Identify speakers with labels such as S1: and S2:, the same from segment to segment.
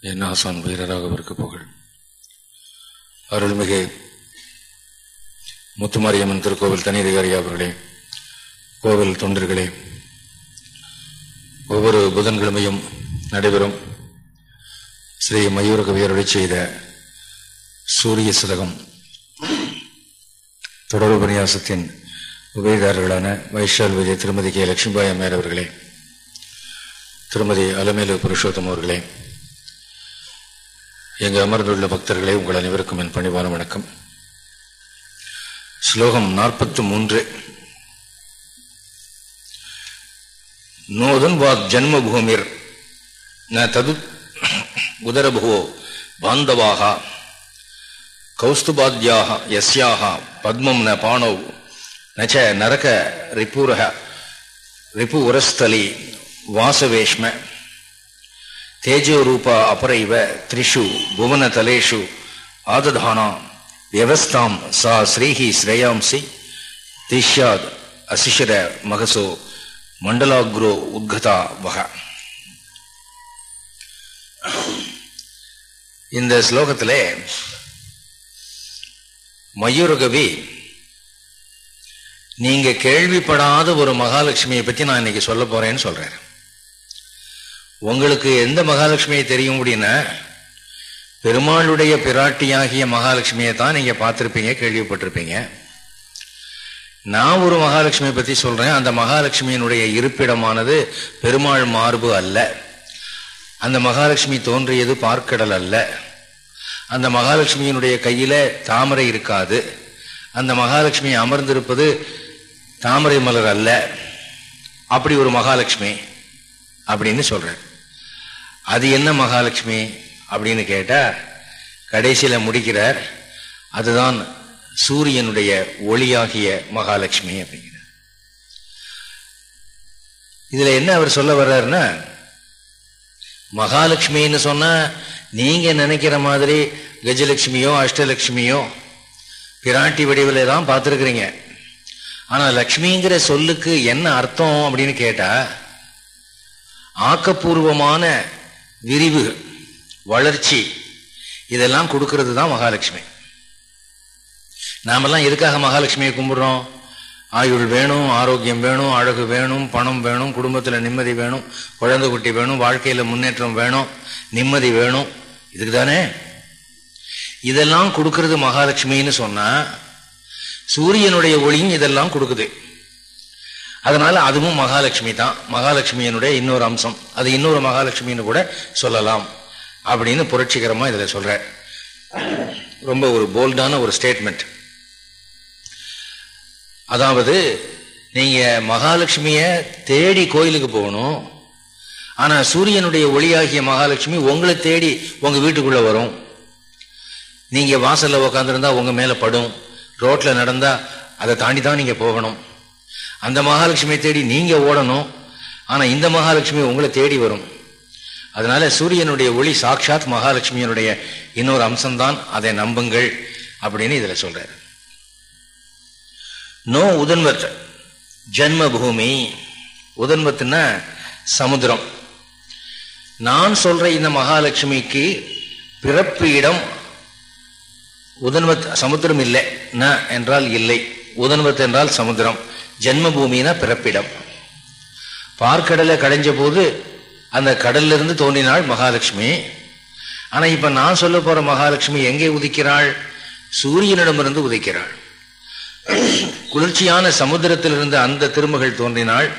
S1: என் ஆசான் வீரராகவிற்கு புகழ். அருள்மிகு முத்துமாரியம்மன் திருக்கோவில் தனியதிகாரி அவர்களே கோவில் தொண்டர்களே ஒவ்வொரு புதன்கிழமையும் நடைபெறும் ஸ்ரீ மயூரகவியருளை செய்த சூரிய சதகம். தொடர் உபன்யாசத்தின் உபயதாரர்களான வைஷால் விஜய் திருமதி கே. லட்சுமிபாய் அம்மையார் அவர்களே திருமதி அலமேலு புருஷோத்தம் அவர்களே எங்கு அமர்ந்துள்ள பக்தர்களே உங்கள் அனைவருக்கும் என் பணிவான வணக்கம். ஸ்லோகம் நாற்பத்தி மூன்று. நோதன் வாக் ஜன்மபூமிர் ந தது உதரபுவோ பாந்தவாக கௌஸ்துபாத்யாக எஸ்யாக பத்மம் ந பாணவ் நச்ச நரக ரிபுரக ரிபு உரஸ்தலி வாசவேஷ்ம தேஜோரூப அபரைவ த்ரிஷு புவனதலேஷு ஆததானா வியவஸ்தாம் சா ஸ்ரீஹி ஸ்ரேயாம்சி திஷ்யாத் அசிஷர மகசோ மண்டலாக்ரோ உத்கதா வக. இந்த ஸ்லோகத்திலே மயூரகவி நீங்க கேள்விப்படாத ஒரு மகாலட்சுமியை பற்றி நான் இன்னைக்கு சொல்ல போறேன்னு சொல்றேன் உங்களுக்கு எந்த மகாலட்சுமியை தெரியும் அப்படின்னா பெருமாளுடைய பிராட்டியாகிய மகாலட்சுமியை தான் நீங்கள் பார்த்திருப்பீங்க கேள்விப்பட்டிருப்பீங்க. நான் ஒரு மகாலட்சுமியை பற்றி சொல்றேன் அந்த மகாலட்சுமியினுடைய இருப்பிடமானது பெருமாள் மார்பு அல்ல. அந்த மகாலட்சுமி தோன்றியது பார்க்கடல் அல்ல. அந்த மகாலட்சுமியினுடைய கையில் தாமரை இருக்காது. அந்த மகாலட்சுமி அமர்ந்திருப்பது தாமரை மலர் அல்ல. அப்படி ஒரு மகாலட்சுமி அப்படின்னு சொல்கிறேன் அது என்ன மகாலட்சுமி அப்படின்னு கேட்டா கடைசியில முடிக்கிறார் அதுதான் சூரியனுடைய ஒளியாகிய மகாலட்சுமி அப்படிங்கிறார். இதுல என்ன அவர் சொல்ல வர்றாருன்னா மகாலட்சுமின்னு சொன்னா நீங்க நினைக்கிற மாதிரி கஜலட்சுமியோ அஷ்டலட்சுமியோ பிராட்டி வடிவில் தான் பார்த்துருக்குறீங்க. ஆனா லக்ஷ்மிங்கிற சொல்லுக்கு என்ன அர்த்தம் அப்படின்னு கேட்டா ஆக்கப்பூர்வமான விரிவு வளர்ச்சி இதெல்லாம் கொடுக்கறது தான் மகாலட்சுமி. நாமெல்லாம் எதுக்காக மகாலட்சுமியை கும்பிடுறோம்? ஆயுள் வேணும் ஆரோக்கியம் வேணும் அழகு வேணும் பணம் வேணும் குடும்பத்தில் நிம்மதி வேணும் குழந்தை குட்டி வேணும் வாழ்க்கையில முன்னேற்றம் வேணும் நிம்மதி வேணும். இதுக்கு தானே இதெல்லாம் கொடுக்கறது மகாலட்சுமின்னு சொன்னா சூரியனுடைய ஒளியும் இதெல்லாம் கொடுக்குது. அதனால அதுவும் மகாலட்சுமி தான். மகாலட்சுமியனுடைய இன்னொரு அம்சம். அது இன்னொரு மகாலட்சுமின்னு கூட சொல்லலாம். அப்படின்னு புரட்சிகரமா இதுல சொல்ற. ரொம்ப ஒரு போல்டான ஒரு ஸ்டேட்மெண்ட் அதாவது நீங்க மகாலட்சுமிய தேடி கோயிலுக்கு போகணும். ஆனா சூரியனுடைய ஒளியாகிய மகாலட்சுமி உங்களை தேடி உங்க வீட்டுக்குள்ள வரும். நீங்க வாசல்ல உக்காந்துருந்தா உங்க மேல படும். ரோட்ல நடந்தா அதை தாண்டி தான் நீங்க போகணும். அந்த மகாலட்சுமியை தேடி நீங்க ஓடணும். ஆனா இந்த மகாலட்சுமி உங்களை தேடி வரும். அதனால சூரியனுடைய ஒளி சாட்சாத் மகாலட்சுமியினுடைய இன்னொரு அம்சம்தான். அதை நம்புங்கள் அப்படின்னு இதுல சொல்றாரு. நோ உதன்வத் ஜன்ம பூமி உதன்வத்துனா சமுத்திரம். நான் சொல்ற இந்த மகாலட்சுமிக்கு பிறப்பு இடம் உதன்வத் சமுத்திரம் இல்லை ந என்றால் இல்லை. உதன்வத் என்றால் சமுத்திரம். ஜென்மபூமினா பிறப்பிடம். பார்க்கடலை கடைஞ்ச போது அந்த கடல்ல இருந்து தோன்றினாள் மகாலட்சுமி. ஆனா இப்ப நான் சொல்ல போற மகாலட்சுமி எங்கே உதிக்கிறாள்? சூரியனிடமிருந்து உதிக்கிறாள். குளிர்ச்சியான சமுத்திரத்திலிருந்து அந்த திருமகள் தோன்றினாள்.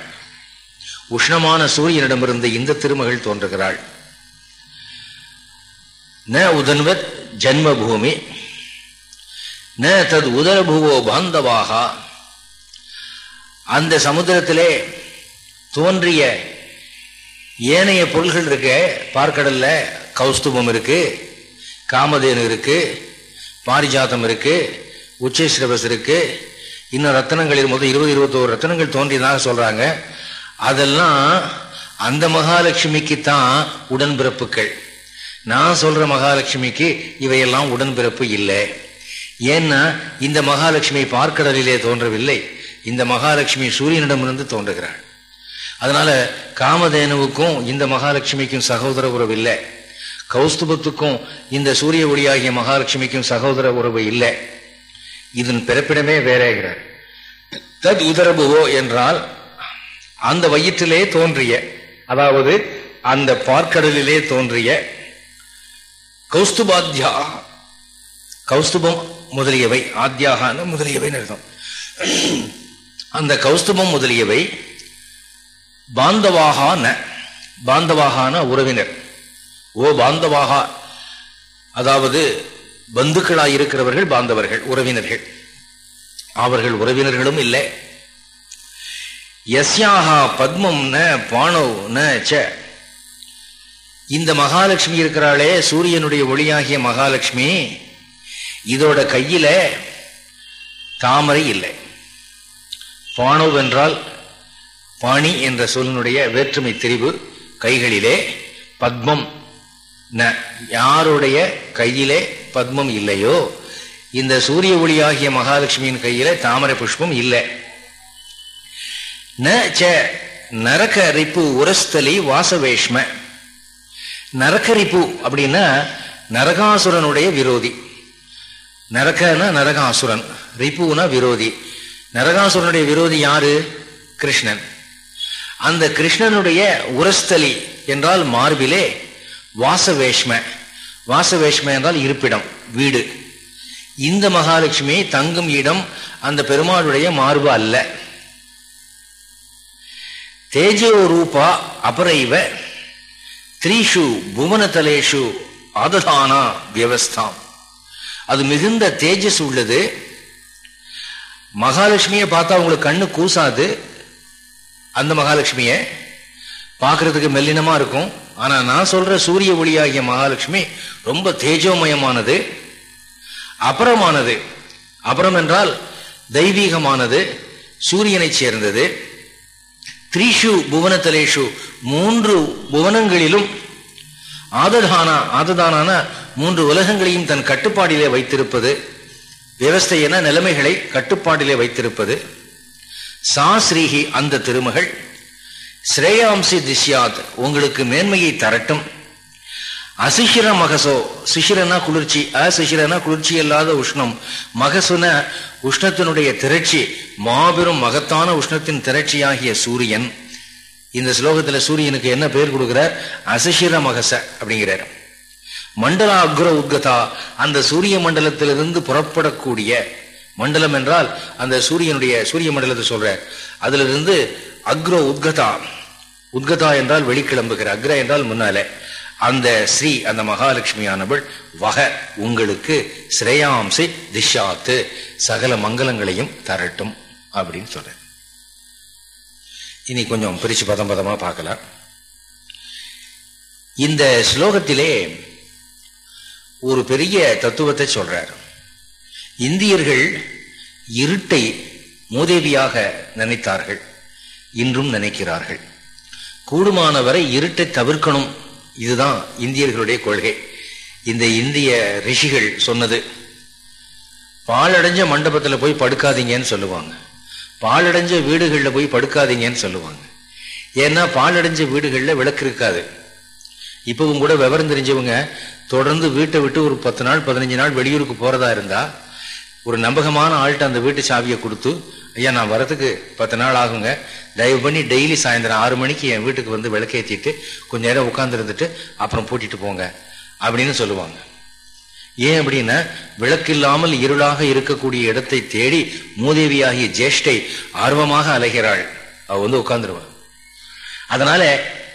S1: உஷ்ணமான சூரியனிடமிருந்து இந்த திருமகள் தோன்றுகிறாள். ந உதன்வத் ஜன்மபூமி. ந தது உதரபுவோ பாந்தவாகா. அந்த சமுத்திரத்திலே தோன்றிய ஏனைய பொருள்கள் இருக்க. பார்க்கடல்ல கௌஸ்துபம் இருக்கு காமதேனு இருக்கு பாரிஜாத்தம் இருக்கு உச்சேஸ்ரபஸ் இருக்கு. இன்னும் ரத்தனங்களில் மொத்தம் இருபது இருபத்தோரு ரத்தனங்கள் தோன்றியதாக சொல்றாங்க. அதெல்லாம் அந்த மகாலட்சுமிக்கு தான் உடன்பிறப்புகள். நான் சொல்ற மகாலட்சுமிக்கு இவையெல்லாம் உடன்பிறப்பு இல்லை. ஏன்னா இந்த மகாலட்சுமி பார்க்கடலிலே தோன்றவில்லை. இந்த மகாலட்சுமி சூரியனிடமிருந்து தோன்றுகிறாள். அதனால காமதேனுவுக்கும் இந்த மகாலட்சுமிக்கும் சகோதர உறவு இல்லை. கௌஸ்துபத்துக்கும் இந்த சூரிய ஒளியாகிய மகாலட்சுமிக்கும் சகோதர உறவு இல்லை. இதன் பிறப்பிடமே வேறேகிறார். தத் உதரபுவோ என்றால் அந்த வயிற்றிலே தோன்றிய அதாவது அந்த பார்க்கடலிலே தோன்றிய கௌஸ்துபாத்யா கௌஸ்துபம் முதலியவை ஆத்தியாகான முதலியவை அர்த்தம். அந்த கௌஸ்துபம் முதலியவை பாந்தவாகான பாந்தவாகான உறவினர். ஓ பாந்தவாகா அதாவது பந்துக்களாய் இருக்கிறவர்கள் பாந்தவர்கள் உறவினர்கள். அவர்கள் உறவினர்களும் இல்லை. எஸ்யாகா பத்மம் ந பானவ் ந ச. இந்த மகாலட்சுமி இருக்கிறாளே சூரியனுடைய ஒளியாகிய மகாலட்சுமி. இதோட கையில தாமரை இல்லை. பானவ் என்றால் பாணி என்ற சொல்லினுடைய வேற்றுமை தெரிவு கைகளிலே பத்மம். ந யாருடைய கையிலே பத்மம் இல்லையோ? இந்த சூரிய ஒளியாகிய மகாலட்சுமியின் கையில தாமரை புஷ்பம் இல்லை. ந ச நரக ரிப்பு உரஸ்தலி வாசவேஷ்ம. நரக்கரிப்பு அப்படின்னா நரகாசுரனுடைய விரோதி. நரகனா நரகாசுரன். ரிப்புனா விரோதி. நரகாசுரனுடைய விரோதி யாரு? கிருஷ்ணன். அந்த கிருஷ்ணனுடைய உரஸ்தலி என்றால் மார்பிலே வாசவேஷ்ம. வாசவேஷ்ம என்றால் இருப்பிடம் வீடு. இந்த மகாலட்சுமி தங்கும் இடம் அந்த பெருமாளுடைய மார்பு அல்ல. தேஜோ ரூபா அபரைவ த்ரீஷு புவனதலேஷு அததானா வியவஸ்தாம். அது மிகுந்த தேஜஸ் உள்ளது. மகாலட்சுமியை பார்த்தா உங்களுக்கு கண்ணு கூசாது. அந்த மகாலட்சுமியை பார்க்கறதுக்கு மெல்லினமா இருக்கும். ஆனால் நான் சொல்ற சூரிய ஒளியாகிய மகாலட்சுமி ரொம்ப தேஜோமயமானது அபரமானது. அபரம் என்றால் தெய்வீகமானது சூரியனை சேர்ந்தது. த்ரீஷு புவனத்தலேஷு மூன்று புவனங்களிலும் ஆததானா ஆததானான மூன்று உலகங்களையும் தன் கட்டுப்பாடிலே வைத்திருப்பது. விவஸ்தை என நிலைமைகளை கட்டுப்பாட்டிலே வைத்திருப்பது. சா ஸ்ரீஹி அந்த திருமகள் ஸ்ரேயாம்சி திஷ்யாத் உங்களுக்கு மேன்மையை தரட்டும். அசிஷிர மகசோ சிஷிரனா குளிர்ச்சி அசிஷிரனா குளிர்ச்சி இல்லாத உஷ்ணம். மகசுன உஷ்ணத்தினுடைய திரட்சி மாபெரும் மகத்தான உஷ்ணத்தின் திரட்சியாகிய சூரியன். இந்த ஸ்லோகத்தில் சூரியனுக்கு என்ன பெயர் கொடுக்கிறார்? அசிஷிர மகச அப்படிங்கிறார். மண்டல அக்ர உத்கதா அந்த சூரிய மண்டலத்திலிருந்து புறப்படக்கூடிய மண்டலம் என்றால் அந்த சூரியனுடைய சூரிய மண்டலத்தை சொல்ற அதுல இருந்து அக்ரோ உத்கதா. உத்கதா என்றால் வெளிக்கிளம்புகிற அக்ர என்றால் முன்னாலே. அந்த ஸ்ரீ அந்த மகாலட்சுமியானவள் வக உங்களுக்கு ஸ்ரேயாம்சி திஷாத்து சகல மங்களங்களையும் தரட்டும் அப்படின்னு சொல்ற இனி கொஞ்சம் பிரிச்சு பதம் பதமா பார்க்கலாம். இந்த ஸ்லோகத்திலே ஒரு பெரிய தத்துவத்தை சொல்றார். இந்தியர்கள் இருட்டை மூதேவியாக நினைத்தார்கள். இன்றும் நினைக்கிறார்கள். கூடுமானவரை இருட்டை தவிர்க்கணும். இதுதான் இந்தியர்களுடைய கொள்கை. இந்த இந்திய ரிஷிகள் சொன்னது பாலடைஞ்ச மண்டபத்தில் போய் படுக்காதீங்கன்னு சொல்லுவாங்க. பாலடைஞ்ச வீடுகளில் போய் படுக்காதீங்கன்னு சொல்லுவாங்க. ஏன்னா பாலடைஞ்ச வீடுகளில் விளக்கு இருக்காது. இப்பவும் கூட விவரம் தெரிஞ்சவங்க தொடர்ந்து வீட்டை விட்டு ஒரு பத்து நாள் பதினஞ்சு நாள் வெளியூருக்கு போறதா இருந்தா ஒரு நம்பகமான ஆள்கிட்ட அந்த வீட்டு சாவியை கொடுத்து ஐயா நான் வரதுக்கு பத்து நாள் ஆகுங்க. தயவு பண்ணி டெய்லி சாயந்தரம் ஆறு மணிக்கு என் வீட்டுக்கு வந்து விளக்கேற்றிட்டு கொஞ்ச நேரம் உட்காந்துருந்துட்டு அப்புறம் பூட்டிட்டு போங்க அப்படின்னு சொல்லுவாங்க. ஏன் அப்படின்னா விளக்கில்லாமல் இருளாக இருக்கக்கூடிய இடத்தை தேடி மூதேவியாகிய ஜேஷ்டை ஆர்வமாக அலைகிறாள். அவ வந்து உட்காந்துருவான் அதனால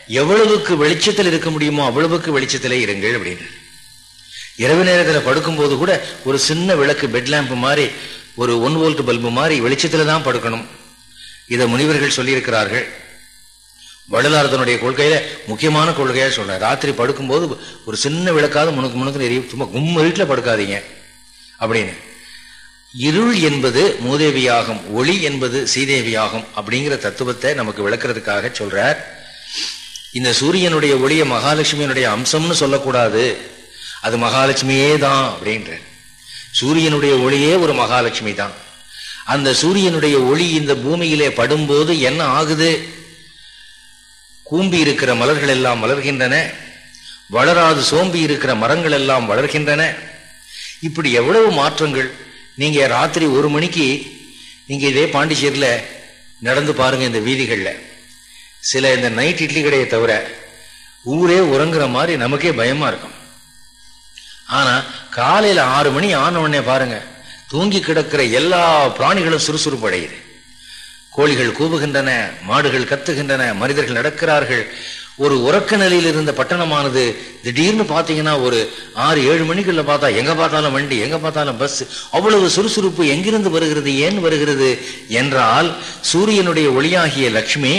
S1: எவ்வளவுக்கு வெளிச்சத்தில் இருக்க முடியுமோ அவ்வளவுக்கு வெளிச்சத்திலே இருங்கள் அப்படின்னு இரவு நேரத்தில் படுக்கும்போது கூட ஒரு சின்ன விளக்கு பெட் லேம்ப் மாதிரி ஒரு ஒன் வோல்ட் பல்பு மாதிரி வெளிச்சத்தில் தான் படுக்கணும். இதை முனிவர்கள் சொல்லியிருக்கிறார்கள். வள்ளலாரதனுடைய கொள்கையில முக்கியமான கொள்கையா சொல்ற ராத்திரி படுக்கும்போது ஒரு சின்ன விளக்காவது முனுக்கு முனுக்கு எரியும் சும்மா கும்ம வீட்டுல படுக்காதீங்க அப்படின்னு. இருள் என்பது மூதேவியாகும் ஒளி என்பது சீதேவியாகும் அப்படிங்கிற தத்துவத்தை நமக்கு விளக்குறதுக்காக சொல்றார். இந்த சூரியனுடைய ஒளிய மகாலட்சுமியினுடைய அம்சம்னு சொல்லக்கூடாது. அது மகாலட்சுமியே தான் அப்படின்ற சூரியனுடைய ஒளியே ஒரு மகாலட்சுமி தான். அந்த சூரியனுடைய ஒளி இந்த பூமியிலே படும்போது என்ன ஆகுது? கூம்பி இருக்கிற மலர்கள் எல்லாம் மலர்கின்றன வளராது சோம்பி இருக்கிற மரங்கள் எல்லாம் வளர்கின்றன. இப்படி எவ்வளவு மாற்றங்கள். நீங்க ராத்திரி ஒரு மணிக்கு நீங்க இதே பாண்டிச்சேரியில நடந்து பாருங்க இந்த வீதிகளில். சில இந்த நைட் இட்லி கடையை தவிர ஊரே உறங்குற மாதிரி நமக்கே பயமா இருக்கும். ஆனா காலையில ஆறு மணி ஆன உடனே பாருங்க தூங்கி கிடக்கிற எல்லா பிராணிகளும் சுறுசுறுப்பு அடையுது. கோழிகள் கூவுகின்றன மாடுகள் கத்துகின்றன மனிதர்கள் நடக்கிறார்கள். ஒரு உறக்க நிலையில் இருந்த பட்டணமானது திடீர்னு பாத்தீங்கன்னா ஒரு ஆறு ஏழு மணிக்குள்ள பார்த்தா எங்க பார்த்தாலும் வண்டி எங்க பார்த்தாலும் பஸ் அவ்வளவு சுறுசுறுப்பு எங்கிருந்து வருகிறது ஏன் வருகிறது? என்றால் சூரியனுடைய ஒளியாகிய லக்ஷ்மி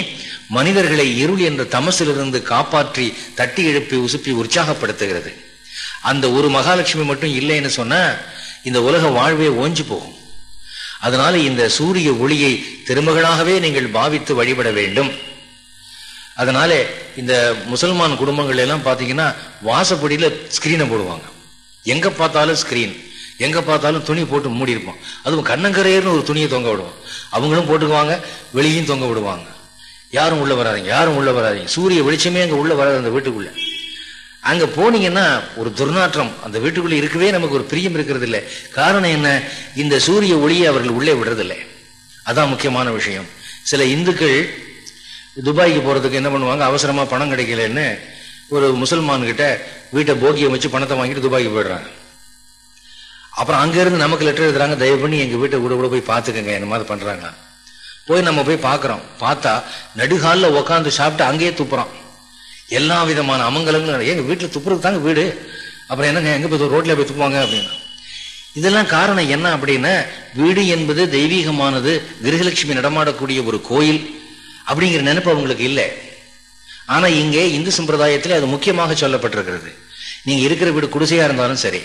S1: மனிதர்களை இருள் என்ற தமசிலிருந்து காப்பாற்றி தட்டி எழுப்பி உசுப்பி உற்சாகப்படுத்துகிறது. அந்த ஒரு மகாலட்சுமி மட்டும் இல்லைன்னு சொன்னா இந்த உலக வாழ்வே ஓஞ்சு போகும். அதனால இந்த சூரிய ஒளியை திருமகளாகவே நீங்கள் பாவித்து வழிபட வேண்டும். அதனால இந்த முசல்மான் குடும்பங்கள் எல்லாம் பாத்தீங்கன்னா வாசப்படியில ஸ்கிரீனை போடுவாங்க. எங்க பார்த்தாலும் ஸ்கிரீன் எங்க பார்த்தாலும் துணி போட்டு மூடி இருப்போம் அதுவும் கண்ணங்கரையர்னு ஒரு துணியை தொங்க விடுவோம். அவங்களும் போட்டுக்குவாங்க வெளியும் தொங்க விடுவாங்க. யாரும் உள்ள வராதிங்க யாரும் உள்ள வராதிங்க. சூரிய வெளிச்சமே அங்க உள்ள வராது அந்த வீட்டுக்குள்ள. அங்க போனீங்கன்னா ஒரு துர்நாற்றம் அந்த வீட்டுக்குள்ள இருக்கவே நமக்கு ஒரு பிரியம் இருக்கிறது இல்லை காரணம் என்ன? இந்த சூரிய ஒளியை அவர்கள் உள்ளே விடுறதில்லை. அதான் முக்கியமான விஷயம். சில இந்துக்கள் துபாய்க்கு போறதுக்கு என்ன பண்ணுவாங்க? அவசரமா பணம் கிடைக்கலன்னு ஒரு முசல்மான் கிட்ட வீட்டை போக்கியம் வச்சு பணத்தை வாங்கிட்டு துபாய்க்கு போயிடுறாங்க. அப்புறம் அங்க இருந்து நமக்கு லெட்டர் எழுதுறாங்க தயவு பண்ணி எங்க வீட்டை கூட கூட போய் பாத்துக்கங்க என்ன மாதிரி பண்றாங்க போய் நம்ம போய் பார்க்குறோம். பார்த்தா நடுகாலில் உக்காந்து சாப்பிட்டு அங்கேயே துப்புறோம் எல்லா விதமான அமங்கலங்களும் எங்கள் வீட்டில் துப்புறது தாங்க வீடு. அப்புறம் என்னங்க எங்கே போய் ரோட்டில் போய் துப்புவாங்க அப்படின்னு. இதெல்லாம் காரணம் என்ன அப்படின்னா வீடு என்பது தெய்வீகமானது கிரகலட்சுமி நடமாடக்கூடிய ஒரு கோயில் அப்படிங்கிற நினைப்பு அவங்களுக்கு இல்லை. ஆனால் இங்கே இந்து சம்பிரதாயத்தில் அது முக்கியமாக சொல்லப்பட்டிருக்கிறது. நீங்கள் இருக்கிற வீடு குடிசையாக இருந்தாலும் சரி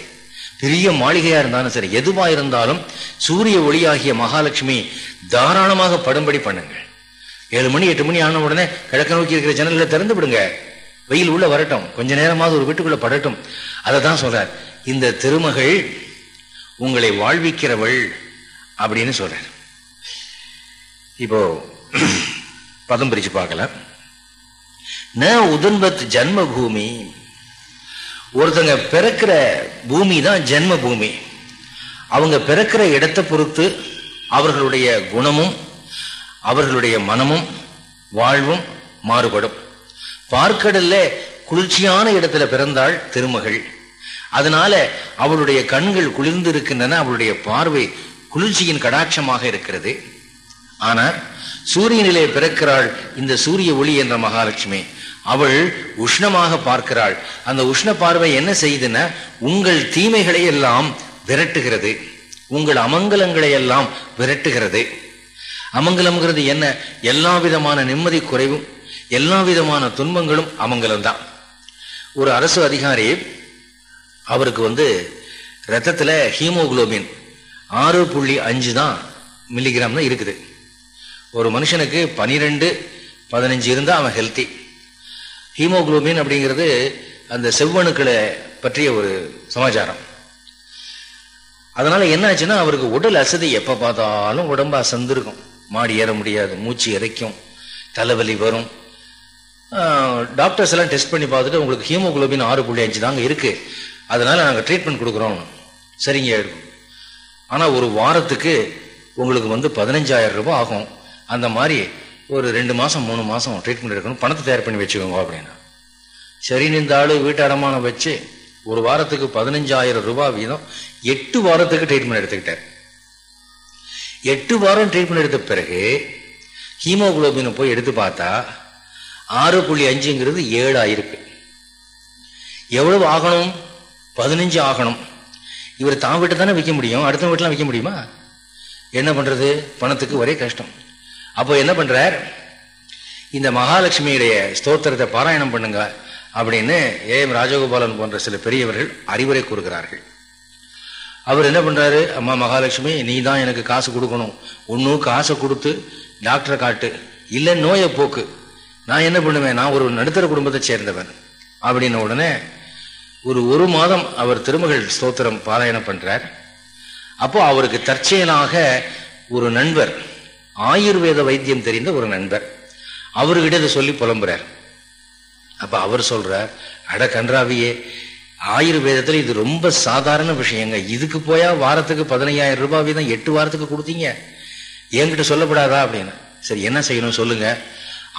S1: பெரிய மாளிகையா இருந்தாலும் சரி எதுவா இருந்தாலும் சூரிய ஒளியாகிய மகாலட்சுமி தாராளமாக படும்படி பண்ணுங்கள். ஏழு மணி எட்டு மணி ஆன உடனே கிழக்க நோக்கி இருக்கிற ஜன்னல்ல திறந்து விடுங்க. வெயில் உள்ள வரட்டும் கொஞ்ச நேரமாவது ஒரு வீட்டுக்குள்ள படட்டும். அதை தான் சொல்றார். இந்த திருமகள் உங்களை வாழ்விக்கிறவள் அப்படின்னு சொல்றார். இப்போ பதம் பிரிச்சு பார்க்கலாம். ந உதன்பத் ஜன்மபூமி ஒருத்தங்க பிறக்கிற பூமி தான் ஜென்ம பூமி. அவங்க பிறக்கிற இடத்தை பொறுத்து அவர்களுடைய குணமும் அவர்களுடைய மனமும் வாழ்வும் மாறுபடும். பார்க்கடல்ல குளிர்ச்சியான இடத்துல பிறந்தாள் திருமகள். அதனால அவளுடைய கண்கள் குளிர்ந்து இருக்கின்றன அவளுடைய பார்வை குளிர்ச்சியின் கடாட்சமாக இருக்கிறது. ஆனால் சூரியனிலே பிறக்கிறாள் இந்த சூரிய ஒளி என்ற மகாலட்சுமி. அவள் உஷ்ணமாக பார்க்கிறாள். அந்த உஷ்ண பார்வை என்ன செய்யுதுன்னா உங்கள் தீமைகளை எல்லாம் விரட்டுகிறது. உங்கள் அமங்கலங்களை எல்லாம் விரட்டுகிறது. அமங்கலம்ங்கிறது என்ன? எல்லா விதமான நிம்மதி குறைவும் எல்லா விதமான துன்பங்களும் அமங்கலம்தான். ஒரு அரசு அதிகாரி அவருக்கு வந்து ரத்தத்தில் ஹீமோகுளோபின் ஆறு புள்ளி அஞ்சு தான் மில்லிகிராம் தான் இருக்குது. ஒரு மனுஷனுக்கு பனிரெண்டு பதினஞ்சு இருந்தால் அவன் ஹெல்த்தி ஹீமோகுளோபின் அப்படிங்கிறது அந்த செவ்வணுக்களை பற்றிய ஒரு சமாச்சாரம். அதனால என்னாச்சுன்னா அவருக்கு உடல் அசதி எப்போ பார்த்தாலும் உடம்பு அசந்திருக்கும் மாடி ஏற முடியாது மூச்சு இறைக்கும் தலைவலி வரும். டாக்டர்ஸ் எல்லாம் டெஸ்ட் பண்ணி பார்த்துட்டு உங்களுக்கு ஹீமோகுளோபின் ஆறு புள்ளி அஞ்சு தாங்க இருக்கு. அதனால நாங்கள் ட்ரீட்மெண்ட் கொடுக்குறோம். சரிங்க ஆனால் ஒரு வாரத்துக்கு உங்களுக்கு வந்து பதினஞ்சாயிரம் ரூபாய் ஆகும். அந்த மாதிரி ஒரு ரெண்டு மாதம் மூணு மாதம் ட்ரீட்மெண்ட் எடுக்கணும் பணத்தை தயார் பண்ணி வச்சுக்கோங்க அப்படின்னா. சரின்னு இந்த ஆளு வீட்டு அடமானம் வச்சு ஒரு வாரத்துக்கு பதினஞ்சாயிரம் ரூபாய் வீதம் எட்டு வாரத்துக்கு ட்ரீட்மெண்ட் எடுத்துக்கிட்டார். எட்டு வாரம் ட்ரீட்மெண்ட் எடுத்த பிறகு ஹீமோகுளோபினை போய் எடுத்து பார்த்தா ஆறு புள்ளி அஞ்சுங்கிறது ஏழு ஆயிருக்கு எவ்வளவு ஆகணும்? பதினஞ்சு ஆகணும். இவர் தான் வீட்டை தானே விற்க முடியும்? அடுத்த வீட்டுலாம் விற்க முடியுமா? என்ன பண்றது? பணத்துக்கு ஒரே கஷ்டம். அப்போ என்ன பண்றார்? இந்த மகாலட்சுமியுடைய ஸ்தோத்திரத்தை பாராயணம் பண்ணுங்க அப்படின்னு ஏ எம் ராஜகோபாலன் போன்ற சில பெரியவர்கள் அறிவுரை கூறுகிறார்கள். அவர் என்ன பண்றாரு? அம்மா மகாலட்சுமி நீ தான் எனக்கு காசு கொடுக்கணும். ஒன்னும் காசை கொடுத்து டாக்டரை காட்டு. இல்லை நோயை போக்கு. நான் என்ன பண்ணுவேன்? நான் ஒரு நடுத்தர குடும்பத்தை சேர்ந்தவன். அப்படின்ன உடனே ஒரு ஒரு மாதம் அவர் திருமகள் ஸ்தோத்திரம் பாராயணம் பண்றார். அப்போ அவருக்கு தற்செயலாக ஒரு நண்பர் ஆயுர்வேத வைத்தியம் தெரிந்த ஒரு நண்பர். அவர்கிட்ட இதை சொல்லி புலம்புறார். அப்ப அவர் சொல்றார் அட கன்றாவியே ஆயுர்வேதத்துல இது ரொம்ப சாதாரண விஷயங்க. இதுக்கு போயா வாரத்துக்கு பதினையாயிரம் ரூபாய் வீதம் எட்டு வாரத்துக்கு கொடுத்தீங்க. என்கிட்ட சொல்லப்படாதா? அப்படின்னு. சரி என்ன செய்யணும் சொல்லுங்க.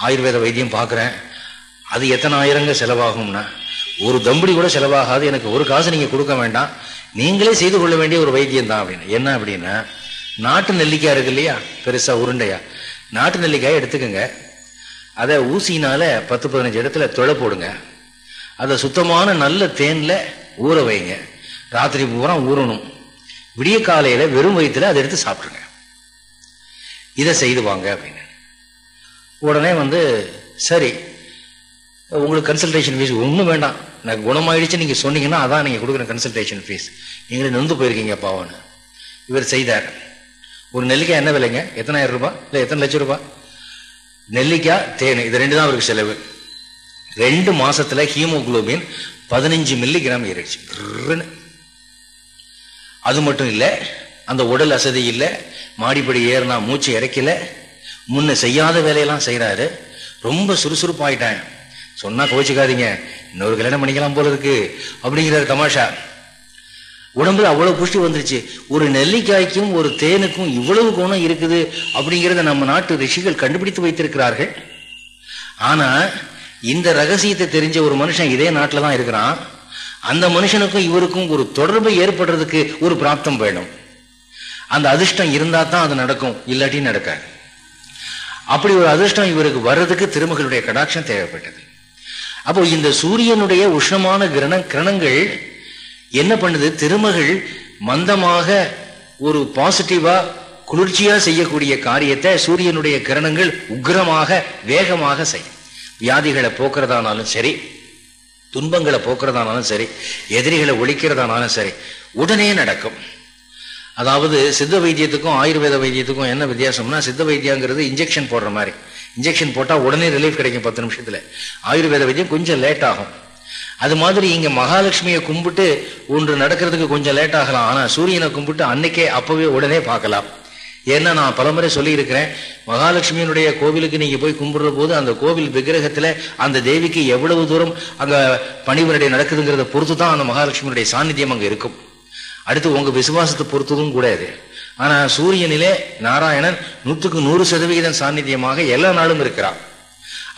S1: ஆயுர்வேத வைத்தியம் பார்க்குறேன் அது எத்தனை ஆயிரங்க செலவாகும்னா? ஒரு தம்படி கூட செலவாகாது. எனக்கு ஒரு காசு நீங்கள் கொடுக்க வேண்டாம். நீங்களே செய்து கொள்ள வேண்டிய ஒரு வைத்தியம் தான் அப்படின்னு. என்ன அப்படின்னா நாட்டு நெல்லிக்காய் இருக்கு இல்லையா? பெருசா உருண்டையா? நாட்டு நெல்லிக்காய் எடுத்துக்கோங்க. அதை ஊசினால பத்து பதினஞ்சு இடத்துல தொலை போடுங்க. அதை சுத்தமான நல்ல தேன்ல ஊற வைங்க. ராத்திரி பூரா ஊறணும். விடிய காலையில வெறும் வயிற்றுல அதை எடுத்து சாப்பிடுங்க இதை செய்து வாங்க அப்படின்னு. உடனே வந்து சரி உங்களுக்கு கன்சல்டேஷன் ஃபீஸ் ஒன்றும் வேண்டாம். எனக்கு குணமாயிடுச்சு நீங்கள் சொன்னீங்கன்னா அதான் நீங்கள் கொடுக்குற கன்சல்டேஷன் ஃபீஸ் நீங்களே நொந்து போயிருக்கீங்க பாவன்னு இவர் செய்தார். ஒரு நெல்லிக்காய் என்ன விலைங்க? எத்தனாயிரம் ரூபாய்? இல்லை எத்தனை லட்சம் ரூபாய்? நெல்லிக்காய் தேன் இது ரெண்டு தான் அவருக்கு செலவு. ரெண்டு மாசத்துல ஹீமோகுளோபின் பதினஞ்சு மில்லிகிராம் ஏறிடுச்சு. அது மட்டும் இல்லை அந்த உடல் அசதி இல்லை மாடிப்படி ஏறினா மூச்சு இறைக்கல முன்ன செய்யாத வேலையெல்லாம் செய்யறாரு ரொம்ப சுறுசுறுப்பாயிட்டேன் சொன்னா கோச்சிக்காதீங்க இன்னொரு கல்யாணம் பண்ணிக்கலாம் போல இருக்கு. அப்படிங்கிறாரு தமாஷா. உடம்புல அவ்வளவு புஷ்டி வந்துருச்சு. ஒரு நெல்லிக்காய்க்கும் ஒரு தேனுக்கும் இவ்வளவு குணம் இருக்குது அப்படிங்கிறத நம்ம நாட்டு ரிஷிகள் கண்டுபிடித்து வைத்திருக்கிறார்கள். ஆனா இந்த ரகசியத்தை தெரிஞ்ச ஒரு மனுஷன் இதே நாட்டில் தான் இருக்கிறான். அந்த மனுஷனுக்கும் இவருக்கும் ஒரு தொடர்பு ஏற்படுறதுக்கு ஒரு பிராப்தம் வேணும். அந்த அதிர்ஷ்டம் இருந்தா தான் அது நடக்கும் இல்லாட்டி நடக்காது. அப்படி ஒரு அதிர்ஷ்டம் இவருக்கு வர்றதுக்கு திருமகளுடைய கடாட்சம் தேவைப்பட்டது. அப்போ இந்த சூரியனுடைய உஷ்ணமான கிரண கிரணங்கள் என்ன பண்ணுது? திருமகள் மந்தமாக ஒரு பாசிட்டிவா குளிர்ச்சியா செய்யக்கூடிய காரியத்தை சூரியனுடைய கிரணங்கள் உக்கிரமாக வேகமாக செய்யும். வியாதிகளை போக்குறதானாலும் சரி துன்பங்களை போக்குறதானாலும் சரி எதிரிகளை ஒழிக்கிறதானாலும் சரி உடனே நடக்கும். அதாவது சித்த வைத்தியத்துக்கும் ஆயுர்வேத வைத்தியத்துக்கும் என்ன வித்தியாசம்னா சித்த வைத்தியங்கிறது இன்ஜெக்ஷன் போடுற மாதிரி. இன்ஜெக்ஷன் போட்டா உடனே ரிலீஃப் கிடைக்கும் பத்து நிமிஷத்துல. ஆயுர்வேத வைத்தியம் கொஞ்சம் லேட் ஆகும். அது மாதிரி இங்க மகாலட்சுமியை கும்பிட்டு ஒன்று நடக்கிறதுக்கு கொஞ்சம் லேட் ஆகலாம். ஆனா சூரியனை கும்பிட்டு அன்னைக்கே அப்பவே உடனே பார்க்கலாம். ஏன்னா நான் பலமுறை சொல்லியிருக்கிறேன் மகாலட்சுமியினுடைய கோவிலுக்கு நீங்க போய் கும்பிடுற போது அந்த கோவில் விக்கிரகத்துல அந்த தேவிக்கு எவ்வளவு தூரம் அங்க பணிவிரடை நடக்குதுங்கிறத பொறுத்து தான் அந்த மகாலட்சுமியுடைய சாநித்தியம் அங்க இருக்கும். அடுத்து உங்க விசுவாசத்தை பொறுத்ததும் கூட இது ஆனா சூரியனிலே நாராயணன் நூற்றுக்கு நூறு சதவிகிதம் சாநித்தியமாக எல்லா நாளும் இருக்கிறான்.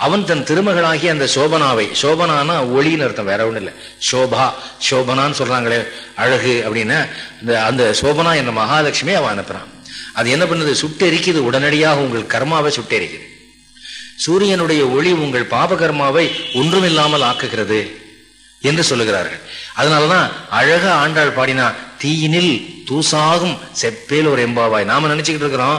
S1: அவன் தன் திருமகளாகி அந்த சோபனாவை சோபனானா ஒளின்னு அர்த்தம் வேற ஒண்ணும் இல்லை. சோபா சோபனான்னு சொல்றாங்களே அழகு அப்படின்னா. அந்த அந்த சோபனா என்ற மகாலட்சுமி அவன் அனுப்புறான். அது என்ன பண்ணுது? சுட்டெரிக்குது. உடனடியாக உங்கள் கர்மாவை சுட்டெரிக்குது. சூரியனுடைய ஒளி உங்கள் பாப கர்மாவை ஒன்றுமில்லாமல் ஆக்குகிறது என்று சொல்லுகிறார்கள். அதனாலதான் அழக ஆண்டாள் பாடினா தீயினில் தூசாகும் செப்பேல் ஒரு எம்பாவாய். நாம நினைச்சுக்கிட்டு இருக்கிறோம்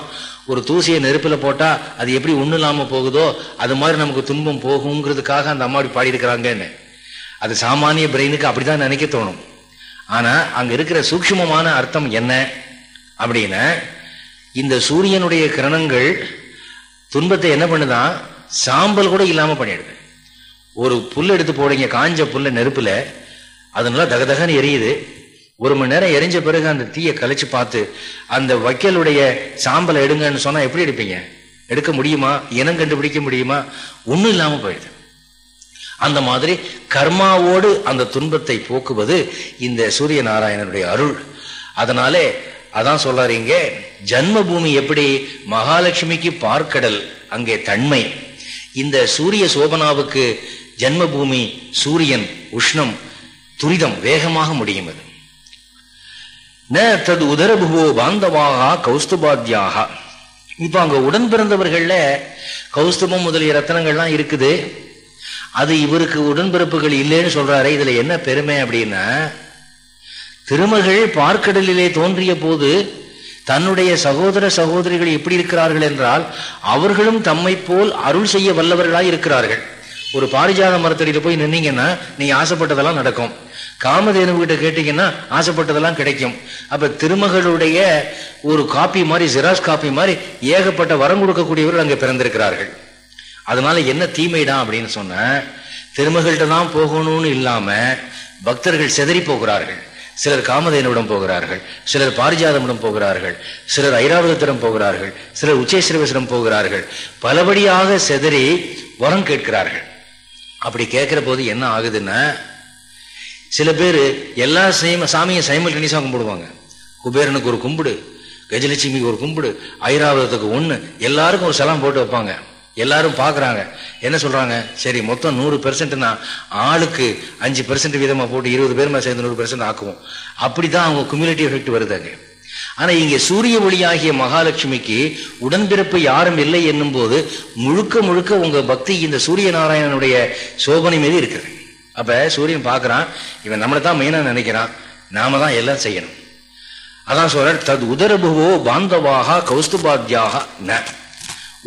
S1: ஒரு தூசியை நெருப்பில் போட்டா அது எப்படி ஒண்ணு இல்லாமல் போகுதோ அது மாதிரி நமக்கு துன்பம் போகுங்கிறதுக்காக அந்த அம்மாடி அப்படி பாடியிருக்கிறாங்கன்னு. அது சாமானிய பிரெயினுக்கு அப்படிதான் நினைக்க தோணும். ஆனா அங்க இருக்கிற சூக்ஷ்மமான அர்த்தம் என்ன அப்படின்னா இந்த சூரியனுடைய கிரணங்கள் துன்பத்தை என்ன பண்ணுதான் சாம்பல் கூட இல்லாம பண்ணிடுது. ஒரு புல் எடுத்து போடுங்க காஞ்ச புல்ல நெருப்புல அது நல்லா தகதகன்னு எரியுது. ஒரு மணி நேரம் எரிஞ்ச பிறகு அந்த தீயை கழிச்சு பார்த்து அந்த வைக்கலுடைய சாம்பலை எடுங்கன்னு சொன்னா எப்படி எடுப்பீங்க? எடுக்க முடியுமா? இனம் கண்டுபிடிக்க முடியுமா? ஒண்ணும் இல்லாம போயிடுது. அந்த மாதிரி கர்மாவோடு அந்த துன்பத்தை போக்குவது இந்த சூரிய நாராயணனுடைய அருள். அதனாலே அதான் சொல்றாருங்க ஜன்ம பூமி எப்படி? மகாலட்சுமிக்கு பார்க்கடல் அங்கே தன்மை. இந்த சூரிய சோபனாவுக்கு ஜன்ம பூமி சூரியன் உஷ்ணம் துரிதம் வேகமாக முடியும் அது. ந தது உதரபுவோ பாந்தவாகா கௌஸ்துபாத்தியாக இப்போ அங்க உடன் பிறந்தவர்களில் கௌஸ்துபம் முதலிய ரத்தனங்கள்லாம் இருக்குது. அது இவருக்கு உடன்பிறப்புகள் இல்லைன்னு சொல்றாரு இதுல என்ன பெருமை அப்படின்னா திருமகள் பார்க்கடலிலே தோன்றிய போது தன்னுடைய சகோதர சகோதரிகள் எப்படி இருக்கிறார்கள் என்றால் அவர்களும் தம்மை போல் அருள் செய்ய வல்லவர்களாய் இருக்கிறார்கள். ஒரு பாரிஜாத மரத்தடியில போய் நின்னீங்கன்னா நீ ஆசைப்பட்டதெல்லாம் நடக்கும். காமதேனு கிட்ட கேட்டீங்கன்னா ஆசைப்பட்டதெல்லாம் கிடைக்கும். அப்ப திருமகளுடைய ஒரு காப்பி மாதிரி ஜெராக்ஸ் காப்பி மாதிரி ஏகப்பட்ட வரம் கொடுக்கக்கூடியவர்கள் அங்கே பிறந்திருக்கிறார்கள். அதனால என்ன தீமைடா அப்படின்னு சொன்ன திருமகள்கிட்ட தான் போகணும்னு இல்லாம பக்தர்கள் செதறி போகிறார்கள். சிலர் காமதேனுடன் போகிறார்கள் சிலர் பாரிஜாதமிடம் போகிறார்கள் சிலர் ஐராவதத்திடம் போகிறார்கள் சிலர் உச்சேஸ்வரவசிடம் போகிறார்கள். பலபடியாக செதறி வரம் கேட்கிறார்கள். அப்படி கேட்கிற போது என்ன ஆகுதுன்னா சில பேர் எல்லா சைம சாமியும் சைமல்டேனியஸாக கும்பிடுவாங்க. குபேரனுக்கு ஒரு கும்பிடு கஜலட்சுமிக்கு ஒரு கும்பிடு ஐராவதத்துக்கு ஒன்று எல்லாருக்கும் ஒரு செலம் போட்டு வைப்பாங்க. எல்லாரும் பார்க்குறாங்க என்ன சொல்கிறாங்க சரி மொத்தம் நூறு பெர்சன்ட்னா ஆளுக்கு அஞ்சு பெர்சன்ட் வீதமாக போட்டு இருபது பேர் மேலே சேர்ந்து நூறு பெர்சன்ட் ஆக்குவோம். அப்படி தான் அவங்க கும்யூனிட்டி எஃபெக்ட் வருதாங்க ஆனால் இங்கே சூரிய ஒளியாகிய மகாலட்சுமிக்கு உடன்பிறப்பு யாரும் இல்லை என்னும் போது முழுக்க முழுக்க உங்கள் பக்தி இந்த சூரிய நாராயணனுடைய சோபனை மீது இருக்குது. அப்ப சூரியன் பார்க்கறான் இவன் நம்மளை தான் மெயினா நினைக்கிறான். நாம தான் எல்லாம் செய்யணும். அதான் சொல்ற தது உதரபுவோ பாந்தவாக கௌஸ்துபாத்யாக ந.